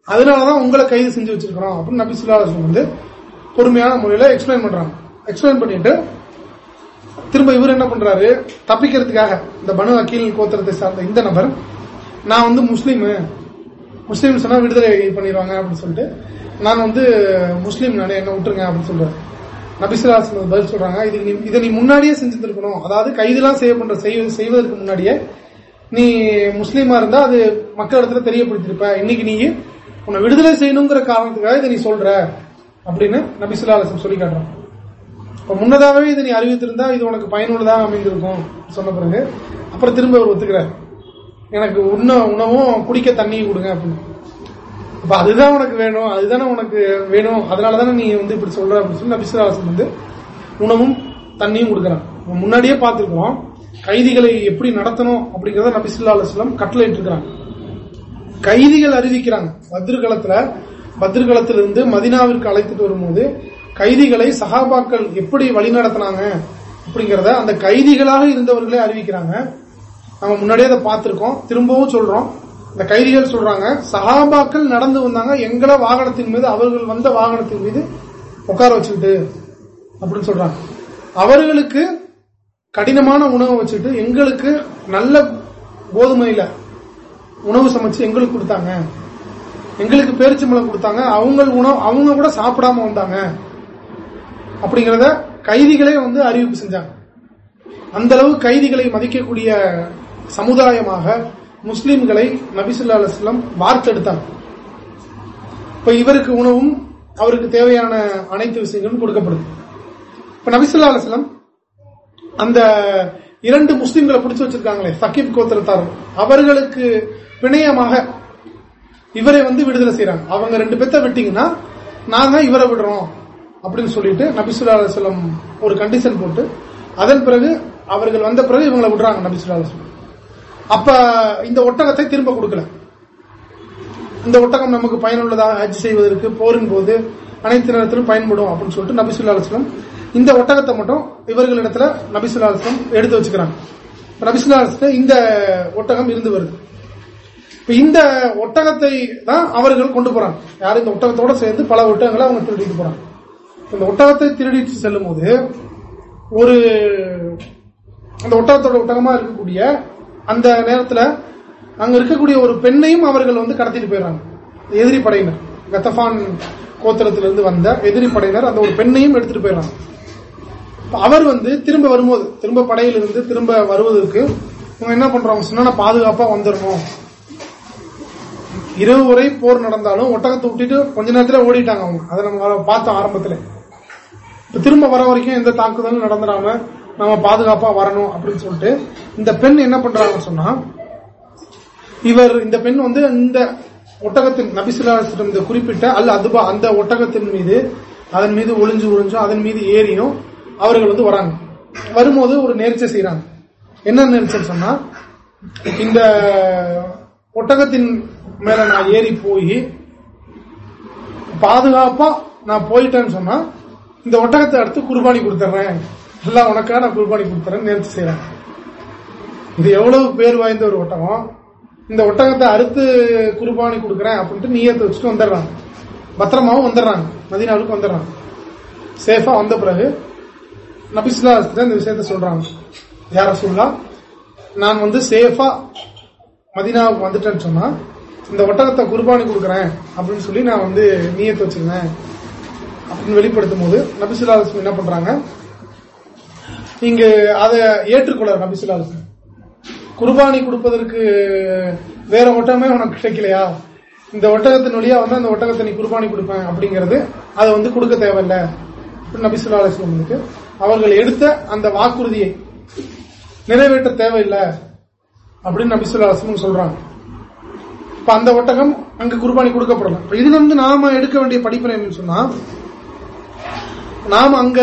அதனாலதான் உங்களை கைது செஞ்சு வச்சிருக்கிறோம் அப்படின்னு நபி சொல்லா வந்து பொறுமையான முறையில எக்ஸ்பிளைன் பண்றாங்க. எக்ஸ்பிளைன் பண்ணிட்டு திரும்ப இவர் என்ன பண்றாரு? தப்பிக்கிறதுக்காக இந்த பனு அக்கீல் கோத்திரத்தை சார்ந்த இந்த நபர் நான் வந்து முஸ்லீம் முஸ்லீம் சொன்னா விடுதலை பண்ணிடுவாங்க அப்படின்னு சொல்லிட்டு நான் வந்து முஸ்லீம் நானே என்ன விட்டுருங்க அப்படின்னு சொல்றேன் நபிசுலாஸ் பதில் சொல்றாங்க இது நீ இதை நீ முன்னாடியே செஞ்சிருக்கணும் அதாவது கைதுலாம் பண்ற செய்வதற்கு முன்னாடியே நீ முஸ்லீமா இருந்தா அது மக்கள் இடத்துல தெரியப்படுத்திருப்ப இன்னைக்கு நீ உன்னை விடுதலை செய்யணுங்கிற காரணத்துக்காக இதை நீ சொல்ற அப்படின்னு நபிசுல்லாசம் சொல்லி காட்டுறான் இப்ப முன்னதாகவே இதை நீ அறிவித்திருந்தா இது உனக்கு பயனுள்ளதாக அமைந்திருக்கும் சொன்ன பிறகு அப்புறம் திரும்ப அவர் ஒத்துக்கிறார். எனக்கு உண்ண உணவும் குடிக்க தண்ணியும் கொடுங்க அப்படின்னு. அப்ப அதுதான் உனக்கு வேணும் அதுதானே உனக்கு வேணும் அதனாலதானே நீ வந்து இப்படி சொல்ற அப்படின்னு சொல்லி நபிசுல்லாசம் வந்து உணவும் தண்ணியும் கொடுக்கறான். முன்னாடியே பார்த்திருக்கிறோம் கைதிகளை எப்படி நடத்தணும் அப்படிங்கறத நபிசுல்லா அலுவலம் கட்டளை இருக்கிறாங்க கைதிகள் அறிவிக்கிறாங்க. பத்ருகளத்துல பத்ருகளத்திலிருந்து மதினாவிற்கு அழைத்துட்டு வரும்போது கைதிகளை சகாபாக்கள் எப்படி வழிநடத்தினாங்க அப்படிங்கறத அந்த கைதிகளாக இருந்தவர்களே அறிவிக்கிறாங்க. நம்ம முன்னாடியே அதை பார்த்திருக்கோம். திரும்பவும் சொல்றோம். இந்த கைதிகள் சொல்றாங்க சகாபாக்கள் நடந்து வந்தாங்க. எங்களை வாகனத்தின் மீது அவர்கள் வந்த வாகனத்தின் மீது உட்கார வச்சுக்கிட்டு அப்படின்னு சொல்றாங்க. அவர்களுக்கு கடினமான உணவை வச்சுட்டு எங்களுக்கு நல்ல கோதுமையில உணவு சமைச்சு எங்களுக்கு கொடுத்தாங்க. எங்களுக்கு பேரிச்சம்பளம் கொடுத்தாங்க. அவங்க உணவு அவங்க கூட சாப்பிடாம வந்தாங்க. அப்படிங்கறத கைதிகளே வந்து அறிவிப்பு செஞ்சாங்க. அந்த அளவு கைதிகளை மதிக்கக்கூடிய சமுதாயமாக முஸ்லிம்களை நபிசுல்லா அலுவலம் வார்த்தெடுத்தாங்க. இப்ப இவருக்கு உணவும் அவருக்கு தேவையான அனைத்து விஷயங்களும் கொடுக்கப்படுது. இப்ப நபிசுல்லா அலுவலம் அந்த இரண்டு முஸ்லிம்களை பிடிச்சு வச்சிருக்காங்களே சகிப் கோத்திரத்தார். அவர்களுக்கு பிணையமாக இவரை வந்து விடுதலை செய்யறாங்க அவங்க ரெண்டு பேர்த்த விட்டீங்கன்னா நாங்க இவரை விடுறோம் அப்படின்னு சொல்லிட்டு நபிசுல்லா அலுவலம் ஒரு கண்டிஷன் போட்டு அதன் பிறகு அவர்கள் வந்த பிறகு இவங்களை விடுறாங்க நபிசுல்லா அலுவலம் அப்ப இந்த ஒட்டகத்தை திரும்ப கொடுக்கல. இந்த ஒட்டகம் நமக்கு பயனுள்ளதாக ஆட்சி செய்வதற்கு போரின் போது அனைத்து நேரத்திலும் பயன்படும் அப்படின்னு சொல்லிட்டு நபிசுல்லா அலுவலம் இந்த ஒட்டகத்தை மட்டும் இவர்களிடத்துல நபிசுல்லா எடுத்து வச்சுக்கிறாங்க. நபிசுல்லா இந்த ஒட்டகம் இருந்து வருது. இப்ப இந்த ஒட்டகத்தை தான் அவர்கள் கொண்டு போறாங்க. யாரும் இந்த ஒட்டகத்தோட சேர்ந்து பல ஒட்டகங்களை அவங்க திருடிட்டு போறாங்க. இந்த ஒட்டகத்தை திருடிட்டு செல்லும் போது ஒரு அந்த ஒட்டகத்தோட ஒட்டகமா இருக்கக்கூடிய அந்த நேரத்தில் அங்க இருக்கக்கூடிய ஒரு பெண்ணையும் அவர்கள் வந்து கடத்திட்டு போயிடறாங்க. எதிரி படையினர். கத்தபான் கோத்திரத்திலிருந்து வந்த எதிரி படையினர் அந்த ஒரு பெண்ணையும் எடுத்துட்டு போயிடறாங்க. அவர் வந்து திரும்ப வரும்போது திரும்ப படையிலிருந்து திரும்ப வருவதற்கு இவங்க என்ன பண்றாங்க சொன்னா பாதுகாப்பா வந்துடணும் இரவு வரை போர் நடந்தாலும் ஒட்டகத்தை விட்டுட்டு கொஞ்ச நேரத்துல ஓடிட்டாங்க அவங்க. அதை நம்ம பார்த்தோம் ஆரம்பத்துல. திரும்ப வர வரைக்கும் எந்த தாக்குதலும் நடந்துடாம நம்ம பாதுகாப்பா வரணும் அப்படின்னு சொல்லிட்டு இந்த பெண் என்ன பண்றாங்கன்னு சொன்னா இவர் இந்த பெண் வந்து இந்த ஒட்டகத்தின் நபிசுல்லாசிடம் இந்த குறிப்பிட்ட அல்ல அதுபா அந்த ஒட்டகத்தின் மீது அதன் மீது ஒளிஞ்சு ஒளிஞ்சும் அதன் மீது ஏறியும் அவர்கள் வந்து வராங்க. வரும்போது ஒரு நேர்ச்சை செய்யறாங்க என்ன நேர்ச்சை சொன்னா இந்த ஒட்டகத்தின் மேல நான் ஏறி போய் பாதுகாப்பா நான் போயிட்டேன்னு சொன்னா இந்த ஒட்டகத்தை அடுத்து குர்பானி கொடுத்துறேன். எல்லாம் உனக்கா நான் குர்பானி கொடுத்துறேன் நேர்ச்சி செய்யறேன் இது எவ்வளவு பேர் வாய்ந்த ஒரு ஒட்டகம். இந்த ஒட்டகத்தை அறுத்து குர்பானி கொடுக்கறேன் அப்படின்ட்டு நீயத்தை வச்சுட்டு வந்துடுறாங்க. பத்திரமாவும் வந்துடுறாங்க. மதினாவுக்கு வந்துடுறாங்க. சேஃபா வந்த பிறகு நபிசுல்லா இந்த விஷயத்த சொல்றாங்க. யார சொல்லலாம் நான் வந்து சேஃபா மதினாவுக்கு வந்துட்டேன்னு சொன்னா இந்த ஒட்டகத்தை குர்பானி கொடுக்குறேன் அப்படின்னு சொல்லி நான் வந்து நீயத்து வச்சிருந்தேன் அப்படின்னு வெளிப்படுத்தும் போது நபிசுல்லா என்ன பண்றாங்க? இங்கு அதை ஏற்றுக்கொள்ள நபிசுல்லா குர்பானி கொடுப்பதற்கு வேற ஒட்டகமே உனக்கு கிடைக்கலையா? இந்த ஒட்டகத்தின் வழியா வந்து அந்த ஒட்டகத்தை நீ குர்பானி கொடுப்பேன் அப்படிங்கறது அதை வந்து கொடுக்க தேவையில்ல நபிசுல்லா அலிஸ்லாம் வந்துட்டு அவர்கள் எடுத்த அந்த வாக்குறுதியை நிறைவேற்ற தேவையில்லை அப்படின்னு நபிசுல்லா அலிஸ்லம் சொல்றாங்க. இப்ப அந்த ஒட்டகம் அங்கு குர்பானி கொடுக்கப்படலாம் இதுல இருந்து நாம எடுக்க வேண்டிய படிப்பினை என்னன்னு சொன்னா நாம் அங்க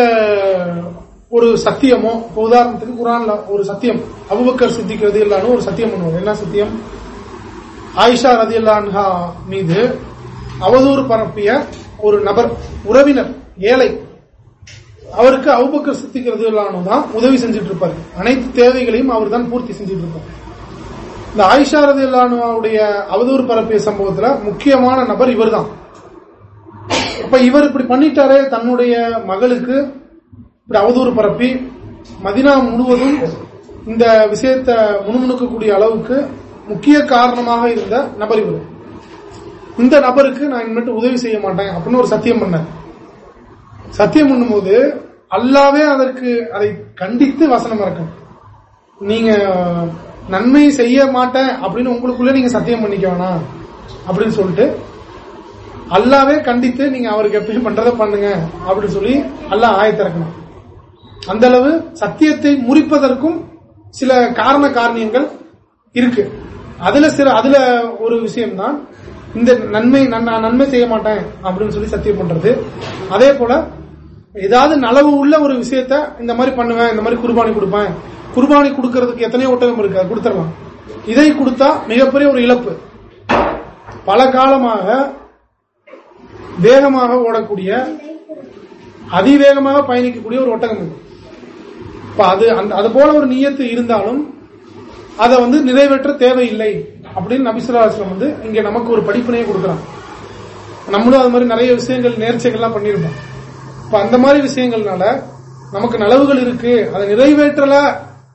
ஒரு சத்தியமோ உதாரணத்துக்கு குரான்ல ஒரு சத்தியம் அபுபக்கர் ரதி இல்லான்னு ஒரு சத்தியம் பண்ணுவாங்க என்ன சத்தியம்? ஆயிஷா ரதி இல்லான்ஹா மீது அவதூறு பரப்பிய ஒரு நபர் உறவினர் ஏழை அவருக்கு அவுபக்கர் சித்திக்கிறது தான் உதவி செஞ்சுட்டு இருப்பாரு அனைத்து தேவைகளையும் அவர் தான் பூர்த்தி செஞ்சுட்டு இருப்பார் இந்த ஆயிஷா ரதியுல்லானுடைய அவதூறு பரப்பிய சம்பவத்துல முக்கியமான நபர் இவர் தான் அப்ப இவர் இப்படி பண்ணிட்டாரே தன்னுடைய மகளுக்கு இப்படி அவதூறு பரப்பி மதினா முழுவதும் இந்த விஷயத்தை முணுமுணுக்கக்கூடிய அளவுக்கு முக்கிய காரணமாக இருந்த நபர் இவர். இந்த நபருக்கு நான் இனிமேட்டு உதவி செய்ய மாட்டேன் அப்படின்னு ஒரு சத்தியம் பண்ணேன் சத்தியம் பண்ணும்போது அல்லாவே அதற்கு அதை கண்டித்து வசனம் இறக்கும். நீங்க நன்மை செய்ய மாட்டேன் அப்படின்னு உங்களுக்குள்ள நீங்க சத்தியம் பண்ணிக்க வேணாம் அப்படின்னு சொல்லிட்டு அல்லாவே கண்டித்து நீங்க அவருக்கு எப்பயும் பண்றதை பண்ணுங்க அப்படின்னு சொல்லி அல்லா ஆயத்திறக்கணும் அந்த அளவு சத்தியத்தை முறிப்பதற்கும் சில காரண காரணியங்கள் இருக்கு. அதுல சில அதுல ஒரு விஷயம் தான் இந்த நன்மை நான் நன்மை செய்ய மாட்டேன் அப்படின்னு சொல்லி சத்தியம் பண்றது. அதே போல ஏதாவது நலவு உள்ள ஒரு விஷயத்த இந்த மாதிரி பண்ணுவேன் இந்த மாதிரி குர்பானி கொடுப்பேன். குர்பானி கொடுக்கறதுக்கு எத்தனையோ ஒட்டகம் இருக்கு அது கொடுத்துடலாம். இதை கொடுத்தா மிகப்பெரிய ஒரு இழப்பு. பல காலமாக வேகமாக ஓடக்கூடிய அதிவேகமாக பயணிக்கக்கூடிய ஒரு ஒட்டகம் இது. அது அது போல ஒரு நீயத்து இருந்தாலும் அதை வந்து நிறைவேற்ற தேவையில்லை. அப்படின்னு நபிசுல்லாஸ்லம் வந்து இங்க நமக்கு ஒரு படிப்பினையே கொடுக்குறான். நம்மளும் அது மாதிரி நிறைய விஷயங்கள் நேர்ச்சைகள்லாம் பண்ணியிருப்போம். இப்ப அந்த மாதிரி விஷயங்கள்னால நமக்கு நலவுகள் இருக்கு. அதை நிறைவேற்றல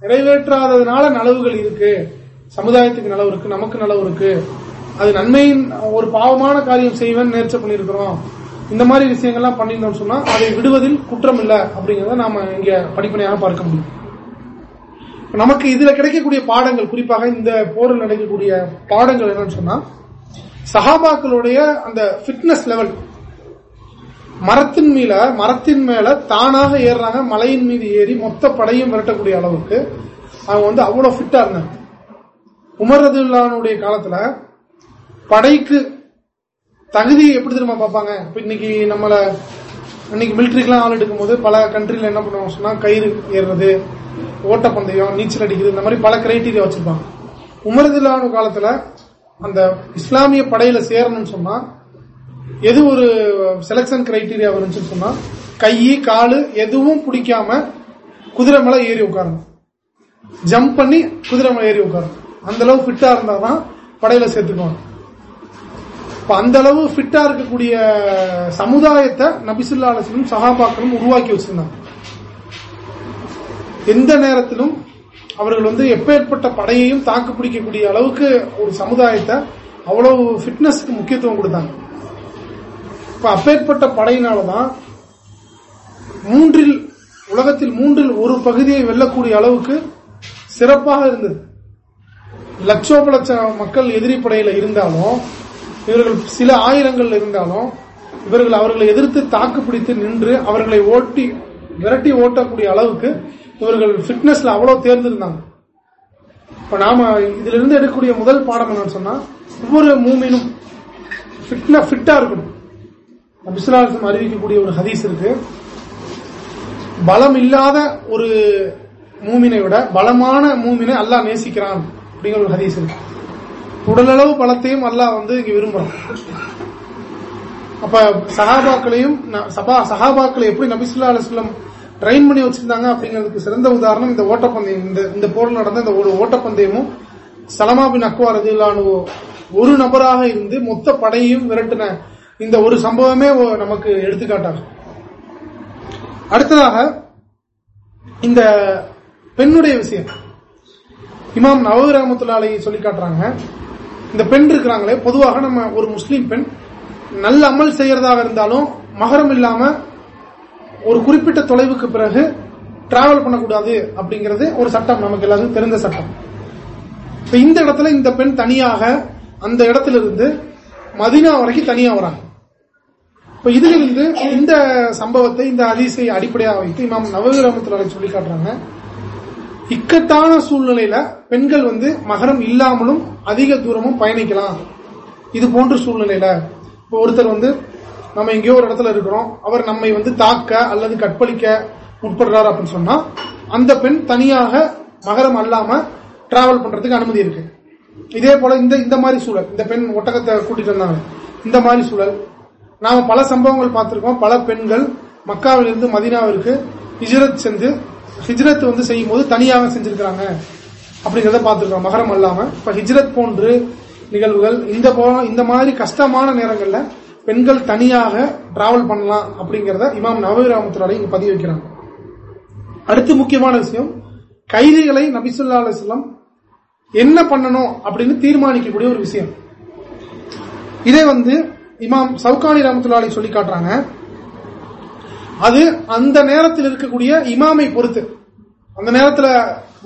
நிறைவேற்றாததுனால நலவுகள் இருக்கு. சமுதாயத்துக்கு நலவு இருக்கு நமக்கு நலவு இருக்கு. அது நன்மையின் ஒரு பாவமான காரியம் செய்வேன் நேர்ச்சை பண்ணிருக்கிறோம் இந்த மாதிரி விஷயங்கள்லாம் பண்ணியிருந்தோம்னு சொன்னா அதை விடுவதில் குற்றம் இல்லை அப்படிங்கறத நாம இங்க படிப்பனையாக பார்க்க முடியும். நமக்கு இதுல கிடைக்கக்கூடிய பாடங்கள் குறிப்பாக இந்த போரில் நடக்கக்கூடிய பாடங்கள் என்னன்னு சொன்னா சஹாபாக்களுடைய அந்த பிட்னஸ் லெவல் மரத்தின் மேல மரத்தின் மேல தானாக ஏறுறாங்க மலையின் மீது ஏறி மொத்த படையும் விரட்டக்கூடிய அளவுக்கு அவங்க வந்து அவ்வளவு ஃபிட்டா இருந்தாங்க. உமர் காலத்துல படைக்கு தகுதி எப்படி தெரியுமா பார்ப்பாங்க? இன்னைக்கு நம்மள இன்னைக்கு மிலிட்ரிக்கெல்லாம் ஆள் எடுக்கும் போது பல கண்ட்ரில என்ன பண்ணுவாங்க சொன்னா கயிறு ஏறுறது ஓட்டப்பந்தயம் நீச்சல் அடிக்கிறது இந்த மாதிரி பல கிரைட்டீரியா வச்சிருப்பாங்க. உமரதில்லான காலத்துல அந்த இஸ்லாமிய படையில சேரணும்னு சொன்னா எது ஒரு செலக்ஷன் கிரைட்டீரியா வரும்னு சொன்னா கை காலு எதுவும் பிடிக்காம குதிரை மேல ஏறி உட்காரணும். ஜம்ப் பண்ணி குதிரை மேல ஏறி உட்காரணும். அந்த அளவு ஃபிட்டா இருந்தாதான் படையில சேர்த்துக்குவாங்க. அந்த அளவு ஃபிட்டா இருக்கக்கூடிய சமுதாயத்தை நபிசுல்லா அலிஸ்லும் சகாபாக்களும் உருவாக்கி வச்சிருந்தாங்க. எந்த நேரத்திலும் அவர்கள் வந்து எப்பேற்பட்ட படையையும் தாக்கு பிடிக்கக்கூடிய அளவுக்கு ஒரு சமுதாயத்தை அவ்வளவு ஃபிட்னஸ்க்கு முக்கியத்துவம் கொடுத்தாங்க. இப்ப அப்பேற்பட்ட படையினாலதான் மூன்றில் உலகத்தில் மூன்றில் ஒரு பகுதியை வெல்லக்கூடிய அளவுக்கு சிறப்பாக இருந்தது. லட்சோப லட்ச மக்கள் எதிரி படையில இருந்தாலும் இவர்கள் சில ஆயிரங்கள் இருந்தாலும் இவர்கள் அவர்களை எதிர்த்து தாக்கு பிடித்து நின்று அவர்களை ஓட்டி விரட்டி ஓட்டக்கூடிய அளவுக்கு இவர்கள் பிட்னஸ்ல அவ்வளவு தேர்ந்திருந்தாங்க. இப்ப நாம இதுல இருந்து எடுக்கக்கூடிய முதல் பாடம் என்னன்னு சொன்னா ஒவ்வொரு மூமினும் ஃபிட்டா இருக்கணும். பிஸ்லாசம் அறிவிக்கக்கூடிய ஒரு ஹதீஸ் இருக்கு. பலம் இல்லாத ஒரு மூமினை விட பலமான மூமினை அல்லாஹ் நேசிக்கிறான் அப்படிங்கிற ஒரு ஹதீஸ் இருக்கு. உடலளவு பலத்தையும் அல்லாஹ் வந்து இங்க விரும்புறான். அப்ப சஹாபாக்களையும் சஹாபாக்களை எப்படி நபிசுல்லா அலுவலம் ட்ரெயின் பண்ணி வச்சிருந்தாங்க அப்படிங்கிறதுக்கு சிறந்த உதாரணம் இந்த ஓட்டப்பந்தயம். இந்த இந்த போரில் நடந்த இந்த ஒரு ஓட்டப்பந்தயமும் சலமா பின் அக்வா ரதிலானுவோ ஒரு நபராக இருந்து மொத்த படையையும் விரட்டின இந்த ஒரு சம்பவமே நமக்கு எடுத்துக்காட்டாங்க அடுத்ததாக இந்த பெண்ணுடைய விஷயம். இமாம் நவீ ரஹமத்துல்லாலை சொல்லி காட்டுறாங்க. இந்த பெண் இருக்கிறாங்களே பொதுவாக நம்ம ஒரு முஸ்லீம் பெண் நல்ல அமல் செய்யறதாக இருந்தாலும் மகரம் இல்லாம ஒரு குறிப்பிட்ட தொலைவுக்கு பிறகு டிராவல் பண்ணக்கூடாது அப்படிங்கிறது ஒரு சட்டம். நமக்கு எல்லாருக்கும் தெரிந்த சட்டம். இப்ப இந்த இடத்துல இந்த பெண் தனியாக அந்த இடத்துல இருந்து மதினா வரைக்கும் தனியா வராங்க. இப்ப இதிலிருந்து இந்த சம்பவத்தை இந்த அதிசை அடிப்படையாக வைத்து இமாம் நவகிராமத்தில் சொல்லி காட்டுறாங்க. இக்கட்டான சூழ்நிலையில பெண்கள் வந்து மகரம் இல்லாமலும் அதிக தூரமும் பயணிக்கலாம். இது போன்ற சூழ்நிலையில இப்போ ஒருத்தர் வந்து நம்ம எங்கேயோ ஒரு இடத்துல இருக்கிறோம். அவர் நம்மை வந்து தாக்க அல்லது கற்பழிக்க உட்படுறாரு அப்படின்னு சொன்னா அந்த பெண் தனியாக மகரம் அல்லாம டிராவல் பண்றதுக்கு அனுமதி இருக்கு. இதே போல இந்த இந்த மாதிரி சூழல் இந்த பெண் ஒட்டகத்தை கூட்டிட்டு வந்தாங்க. இந்த மாதிரி சூழல். நாம பல சம்பவங்கள் பார்த்திருக்கோம். பல பெண்கள் மக்காவிலிருந்து மதினாவிற்கு ஹிஜ்ரத் சென்று ஹிஜ்ரத் வந்து செய்யும் போது தனியாக செஞ்சிருக்கிறாங்க. அப்படிங்கறத பார்த்துருக்கோம். மகரம் அல்லாம. இப்ப ஹிஜ்ரத் போன்று நிகழ்வுகள் இந்த இந்த மாதிரி கஷ்டமான நேரங்கள்ல பெண்கள் தனியாக டிராவல் பண்ணலாம் அப்படிங்கறத இமாம் நவீர் ராமத்துலாலை இங்க பதிவு வைக்கிறாங்க. அடுத்து முக்கியமான விஷயம் கைதிகளை நபிசுல்லா அலிஸ்லாம் என்ன பண்ணணும் அப்படின்னு தீர்மானிக்கக்கூடிய ஒரு விஷயம். இதே வந்து இமாம் சவுகானி ராமத்துலாலை சொல்லி காட்டுறாங்க. அது அந்த நேரத்தில் இருக்கக்கூடிய இமாமை பொறுத்து. அந்த நேரத்தில்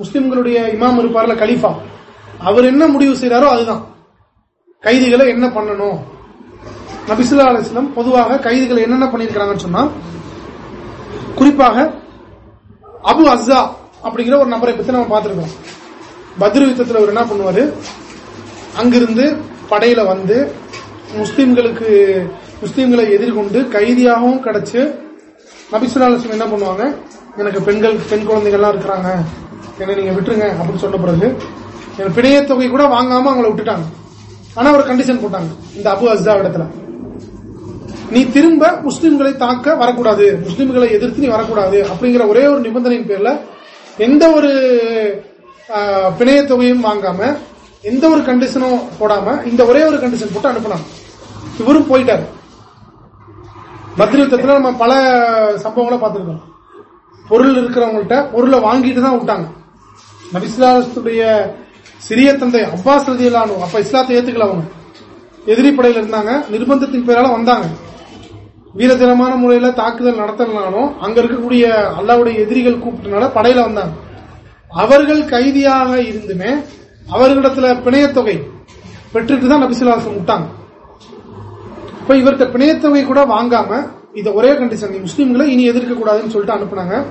முஸ்லிம்களுடைய இமாம் இருப்பார்ல கலீஃபா. அவர் என்ன முடிவு செய்யறாரோ அதுதான். கைதிகளை என்ன பண்ணணும்? நபிசுல்லா அலிஸ்லம் பொதுவாக கைதிகளை என்னென்ன பண்ணியிருக்கிறாங்கன்னு சொன்னா குறிப்பாக அபு அஸ்ஸா அப்படிங்கிற ஒரு நபரை பத்தி நம்ம பார்த்திருக்கோம். பத்ரு யுத்தத்தில் அவர் என்ன பண்ணுவாரு? அங்கிருந்து படையில வந்து முஸ்லீம்களுக்கு முஸ்லீம்களை எதிர்கொண்டு கைதியாகவும் கிடைச்சு நபிசுல்லா அலிஸ்லம் என்ன பண்ணுவாங்க? எனக்கு பெண்கள் பெண் குழந்தைகள்லாம் இருக்கிறாங்க. என்ன நீங்க விட்டுருங்க அப்படின்னு சொன்ன பிறகு பிணைய தொகை கூட வாங்காம அவங்களை விட்டுட்டாங்க. ஆனா ஒரு கண்டிஷன் போட்டாங்க. இந்த அபு அஸ்ஸா இடத்துல. நீ திரும்ப முஸ்லிம்களை தாக்க வரக்கூடாது முஸ்லிம்களை எதிர்த்து நீ வரக்கூடாது அப்படிங்கிற ஒரே ஒரு நிபந்தனையின் பேர்ல எந்த ஒரு பிணைய தொகையும் வாங்காம எந்த ஒரு கண்டிஷனும் போடாம இந்த ஒரே ஒரு கண்டிஷன் போட்டு அனுப்பினாங்க இவரும் போயிட்டாரு. யுத்தத்துல நம்ம பல சம்பவங்களை பார்த்திருக்கோம். பொருள் இருக்கிறவங்கள்ட்ட பொருளை வாங்கிட்டு தான் விட்டாங்க. நபிஸ்லாத்துடைய சிறிய தந்தை அப்பாஸ் ரதியலானு அப்ப இஸ்லாத்தை ஏத்துக்கல அவங்க. எதிரி படையில இருந்தாங்க நிர்பந்தத்தின் பேரால வந்தாங்க. வீரதனமான முறையில தாக்குதல் நடத்தினாலும் அங்க இருக்கக்கூடிய அல்லாவுடைய எதிரிகள் கூப்பிட்டனால படையில வந்தாங்க. அவர்கள் கைதியாக இருந்துமே அவர்களிடத்துல பிணையத்தொகை பெற்றுட்டு தான் நபிசுலாசம் விட்டாங்க. இப்ப இவர்கிட்ட பிணையத்தொகை கூட வாங்காம இத ஒரே கண்டிஷன் முஸ்லீம்களை இனி எதிர்க்க கூடாதுன்னு சொல்லிட்டு அனுப்புனாங்க.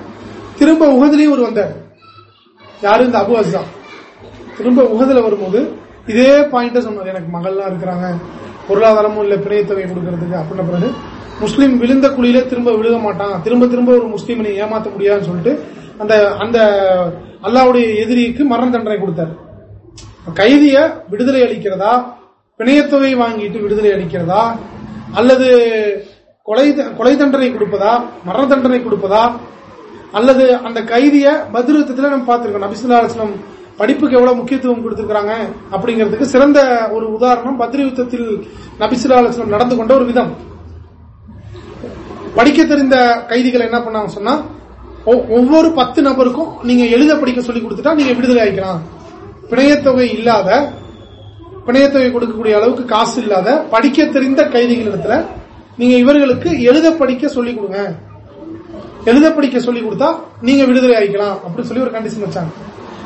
திரும்ப உகதிலையும் ஒரு வந்தார். யாரு? இந்த அபு தான் திரும்ப உகதில வரும்போது இதே பாயிண்ட சொன்னார். எனக்கு மகள்லாம் இருக்கிறாங்க. பொருளாதாரமும் இல்ல பிணையத்தொகை கொடுக்கறதுக்கு. அப்படின்ன பிறகு முஸ்லீம் விழுந்த குழியிலே திரும்ப விழுக மாட்டான். திரும்ப திரும்ப ஒரு முஸ்லீமனை ஏமாத்த முடியாதுன்னு சொல்லிட்டு அந்த அந்த அல்லாவுடைய எதிரிக்கு மரண தண்டனை கொடுத்தாரு. கைதிய விடுதலை அளிக்கிறதா? பிணையத்தொகை வாங்கிட்டு விடுதலை அளிக்கிறதா? அல்லது கொலை கொலை தண்டனை கொடுப்பதா? மரண தண்டனை கொடுப்பதா? அல்லது அந்த கைதிய பதிருத்தத்தில் நம்ம பார்த்திருக்கோம். நபிசுல்லா அலுவலம் படிப்புக்கு எவ்வளவு முக்கியத்துவம் கொடுத்திருக்கிறாங்க அப்படிங்கிறதுக்கு சிறந்த ஒரு உதாரணம் பத்ரி யுத்தத்தில் நபிசுல்லா நடந்து கொண்ட ஒரு விதம். படிக்க தெரிந்த கைதிகள் என்ன பண்ணாங்க சொன்னா ஒவ்வொரு பத்து நபருக்கும் நீங்க எழுத படிக்க சொல்லி கொடுத்துட்டா நீங்க விடுதலை ஆகிக்கலாம். பிணையத்தொகை இல்லாத பிணையத்தொகை கொடுக்கக்கூடிய அளவுக்கு காசு இல்லாத படிக்க தெரிந்த கைதிகள் இடத்துல நீங்க இவர்களுக்கு எழுத படிக்க சொல்லிக் கொடுங்க. எழுத படிக்க சொல்லி கொடுத்தா நீங்க விடுதலை ஆகிக்கலாம் அப்படின்னு சொல்லி ஒரு கண்டிஷன் வச்சாங்க.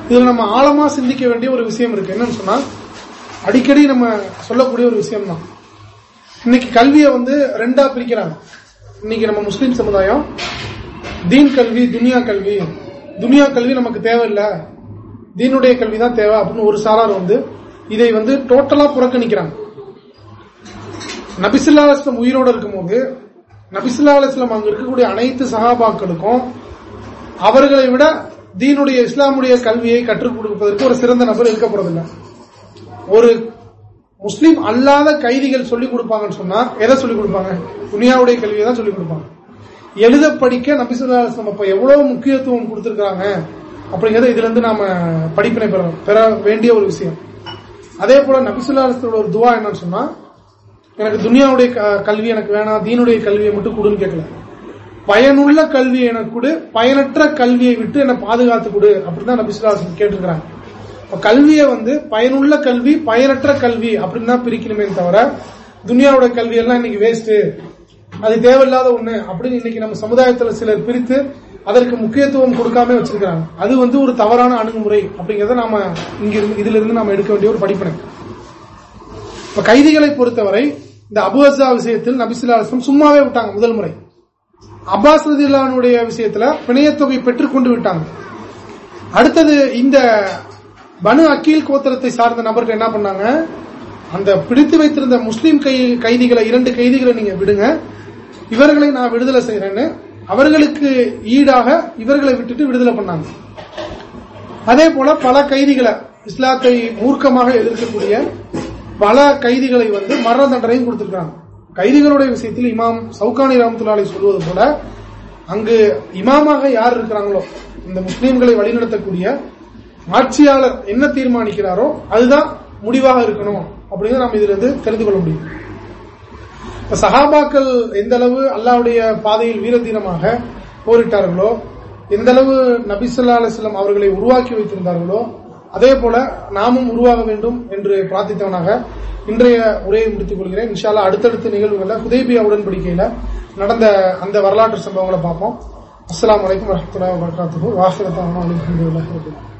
இதுல நம்ம ஆழமா சிந்திக்க வேண்டிய ஒரு விஷயம் இருக்கு. என்னன்னு சொன்னா அடிக்கடி நம்ம சொல்லக்கூடிய ஒரு விஷயம் தான் இன்னைக்கு கல்வியை வந்து ரெண்டா பிரிக்கிறாங்க. இன்னைக்கு நம்ம முஸ்லீம் சமுதாயம் தீன் கல்வி துனியா கல்வி. துனியா கல்வி நமக்கு தேவையில்லை. தீனுடைய கல்வி தான் தேவை அப்படின்னு ஒரு சாரார் வந்து இதை வந்து டோட்டலா புறக்கணிக்கிறாங்க. நபிசுல்லா அலுவலம் உயிரோடு இருக்கும்போது நபிசுல்லா அலுவலம் அங்க இருக்கக்கூடிய அனைத்து சகாபாக்களுக்கும் அவர்களை விட தீனுடைய இஸ்லாமுடைய கல்வியை கற்றுக் கொடுப்பதற்கு ஒரு சிறந்த நபர் இருக்கப்படுறதில்லை ஒரு முஸ்லீம் அல்லாத கைதிகள் சொல்லிக் கொடுப்பாங்கன்னு சொன்னா எதை சொல்லிக் கொடுப்பாங்க? துனியாவுடைய கல்வியை தான் சொல்லிக் கொடுப்பாங்க. எழுத படிக்க நபிசுல்லாஸ்லம் அப்ப எவ்வளவு முக்கியத்துவம் கொடுத்திருக்காங்க அப்படிங்கறத இதுல இருந்து நாம படிப்பினை பெற பெற வேண்டிய ஒரு விஷயம். அதே போல நபிசுல்லாஸ்லோட ஒரு துவா என்னன்னு சொன்னா எனக்கு துனியாவுடைய கல்வி எனக்கு வேணாம் தீனுடைய கல்வியை மட்டும் கொடுன்னு கேட்கல. பயனுள்ள கல்வியை எனக்கு கொடு பயனற்ற கல்வியை விட்டு என்ன பாதுகாத்து கொடு தான் நபிசுல்லாஸ்லம் கேட்டிருக்கிறாங்க. கல்வியை வந்து பயனுள்ள கல்வி பயனற்ற கல்வி அப்படின்னு தான் பிரிக்கணுமே தவிர துனியாவோட கல்வி எல்லாம் இன்னைக்கு வேஸ்ட் அது தேவையில்லாத ஒண்ணு அப்படின்னு இன்னைக்கு நம்ம சமுதாயத்தில் சிலர் பிரித்து அதற்கு முக்கியத்துவம் கொடுக்காம வச்சிருக்கிறாங்க. அது வந்து ஒரு தவறான அணுகுமுறை அப்படிங்கறத நாம இங்க இதுல இருந்து நாம எடுக்க வேண்டிய ஒரு படிப்பினை. இப்ப கைதிகளை பொறுத்தவரை இந்த அபு விஷயத்தில் நபிசுல்லா சும்மாவே விட்டாங்க முதல் முறை. அப்பாஸ் ரதில்லானுடைய விஷயத்துல பிணையத்தொகை பெற்றுக் கொண்டு விட்டாங்க. அடுத்தது இந்த பனு அக்கீல் கோத்திரத்தை சார்ந்த நபர்கள் என்ன பண்ணாங்க? அந்த பிடித்து வைத்திருந்த முஸ்லீம் கைதிகளை இரண்டு கைதிகளை நீங்க விடுங்க. இவர்களை நான் விடுதலை செய்யறேன்னு அவர்களுக்கு ஈடாக இவர்களை விட்டுட்டு விடுதலை பண்ணாங்க. அதே போல பல கைதிகளை இஸ்லாத்தை மூர்க்கமாக எதிர்க்கக்கூடிய பல கைதிகளை வந்து மரண தண்டனையும் கொடுத்திருக்காங்க. கைதிகளுடைய விஷயத்தில் இமாம் சவுகானி ராமத்துலாலை சொல்வது போல அங்கு இமாமாக யார் இருக்கிறாங்களோ இந்த முஸ்லீம்களை வழிநடத்தக்கூடிய ஆட்சியாளர் என்ன தீர்மானிக்கிறாரோ அதுதான் முடிவாக இருக்கணும் அப்படின்னு நாம் இதிலிருந்து தெரிந்து கொள்ள முடியும். சஹாபாக்கள் எந்த அளவு அல்லாவுடைய பாதையில் வீரதீரமாக போரிட்டார்களோ எந்த அளவு நபிசுல்லா அலிஸ்லாம் அவர்களை உருவாக்கி வைத்திருந்தார்களோ அதே போல நாமும் உருவாக வேண்டும் என்று பிரார்த்தித்தவனாக இன்றைய உரையை முடித்துக் கொள்கிறேன். இன்ஷால்லா அடுத்தடுத்த நிகழ்வுகளில் ஹுதேபியா உடன்படிக்கையில நடந்த அந்த வரலாற்று சம்பவங்களை பார்ப்போம். அஸ்லாம் வலைக்கம் வரமத்துல வரகாத்து வாசகத்தான்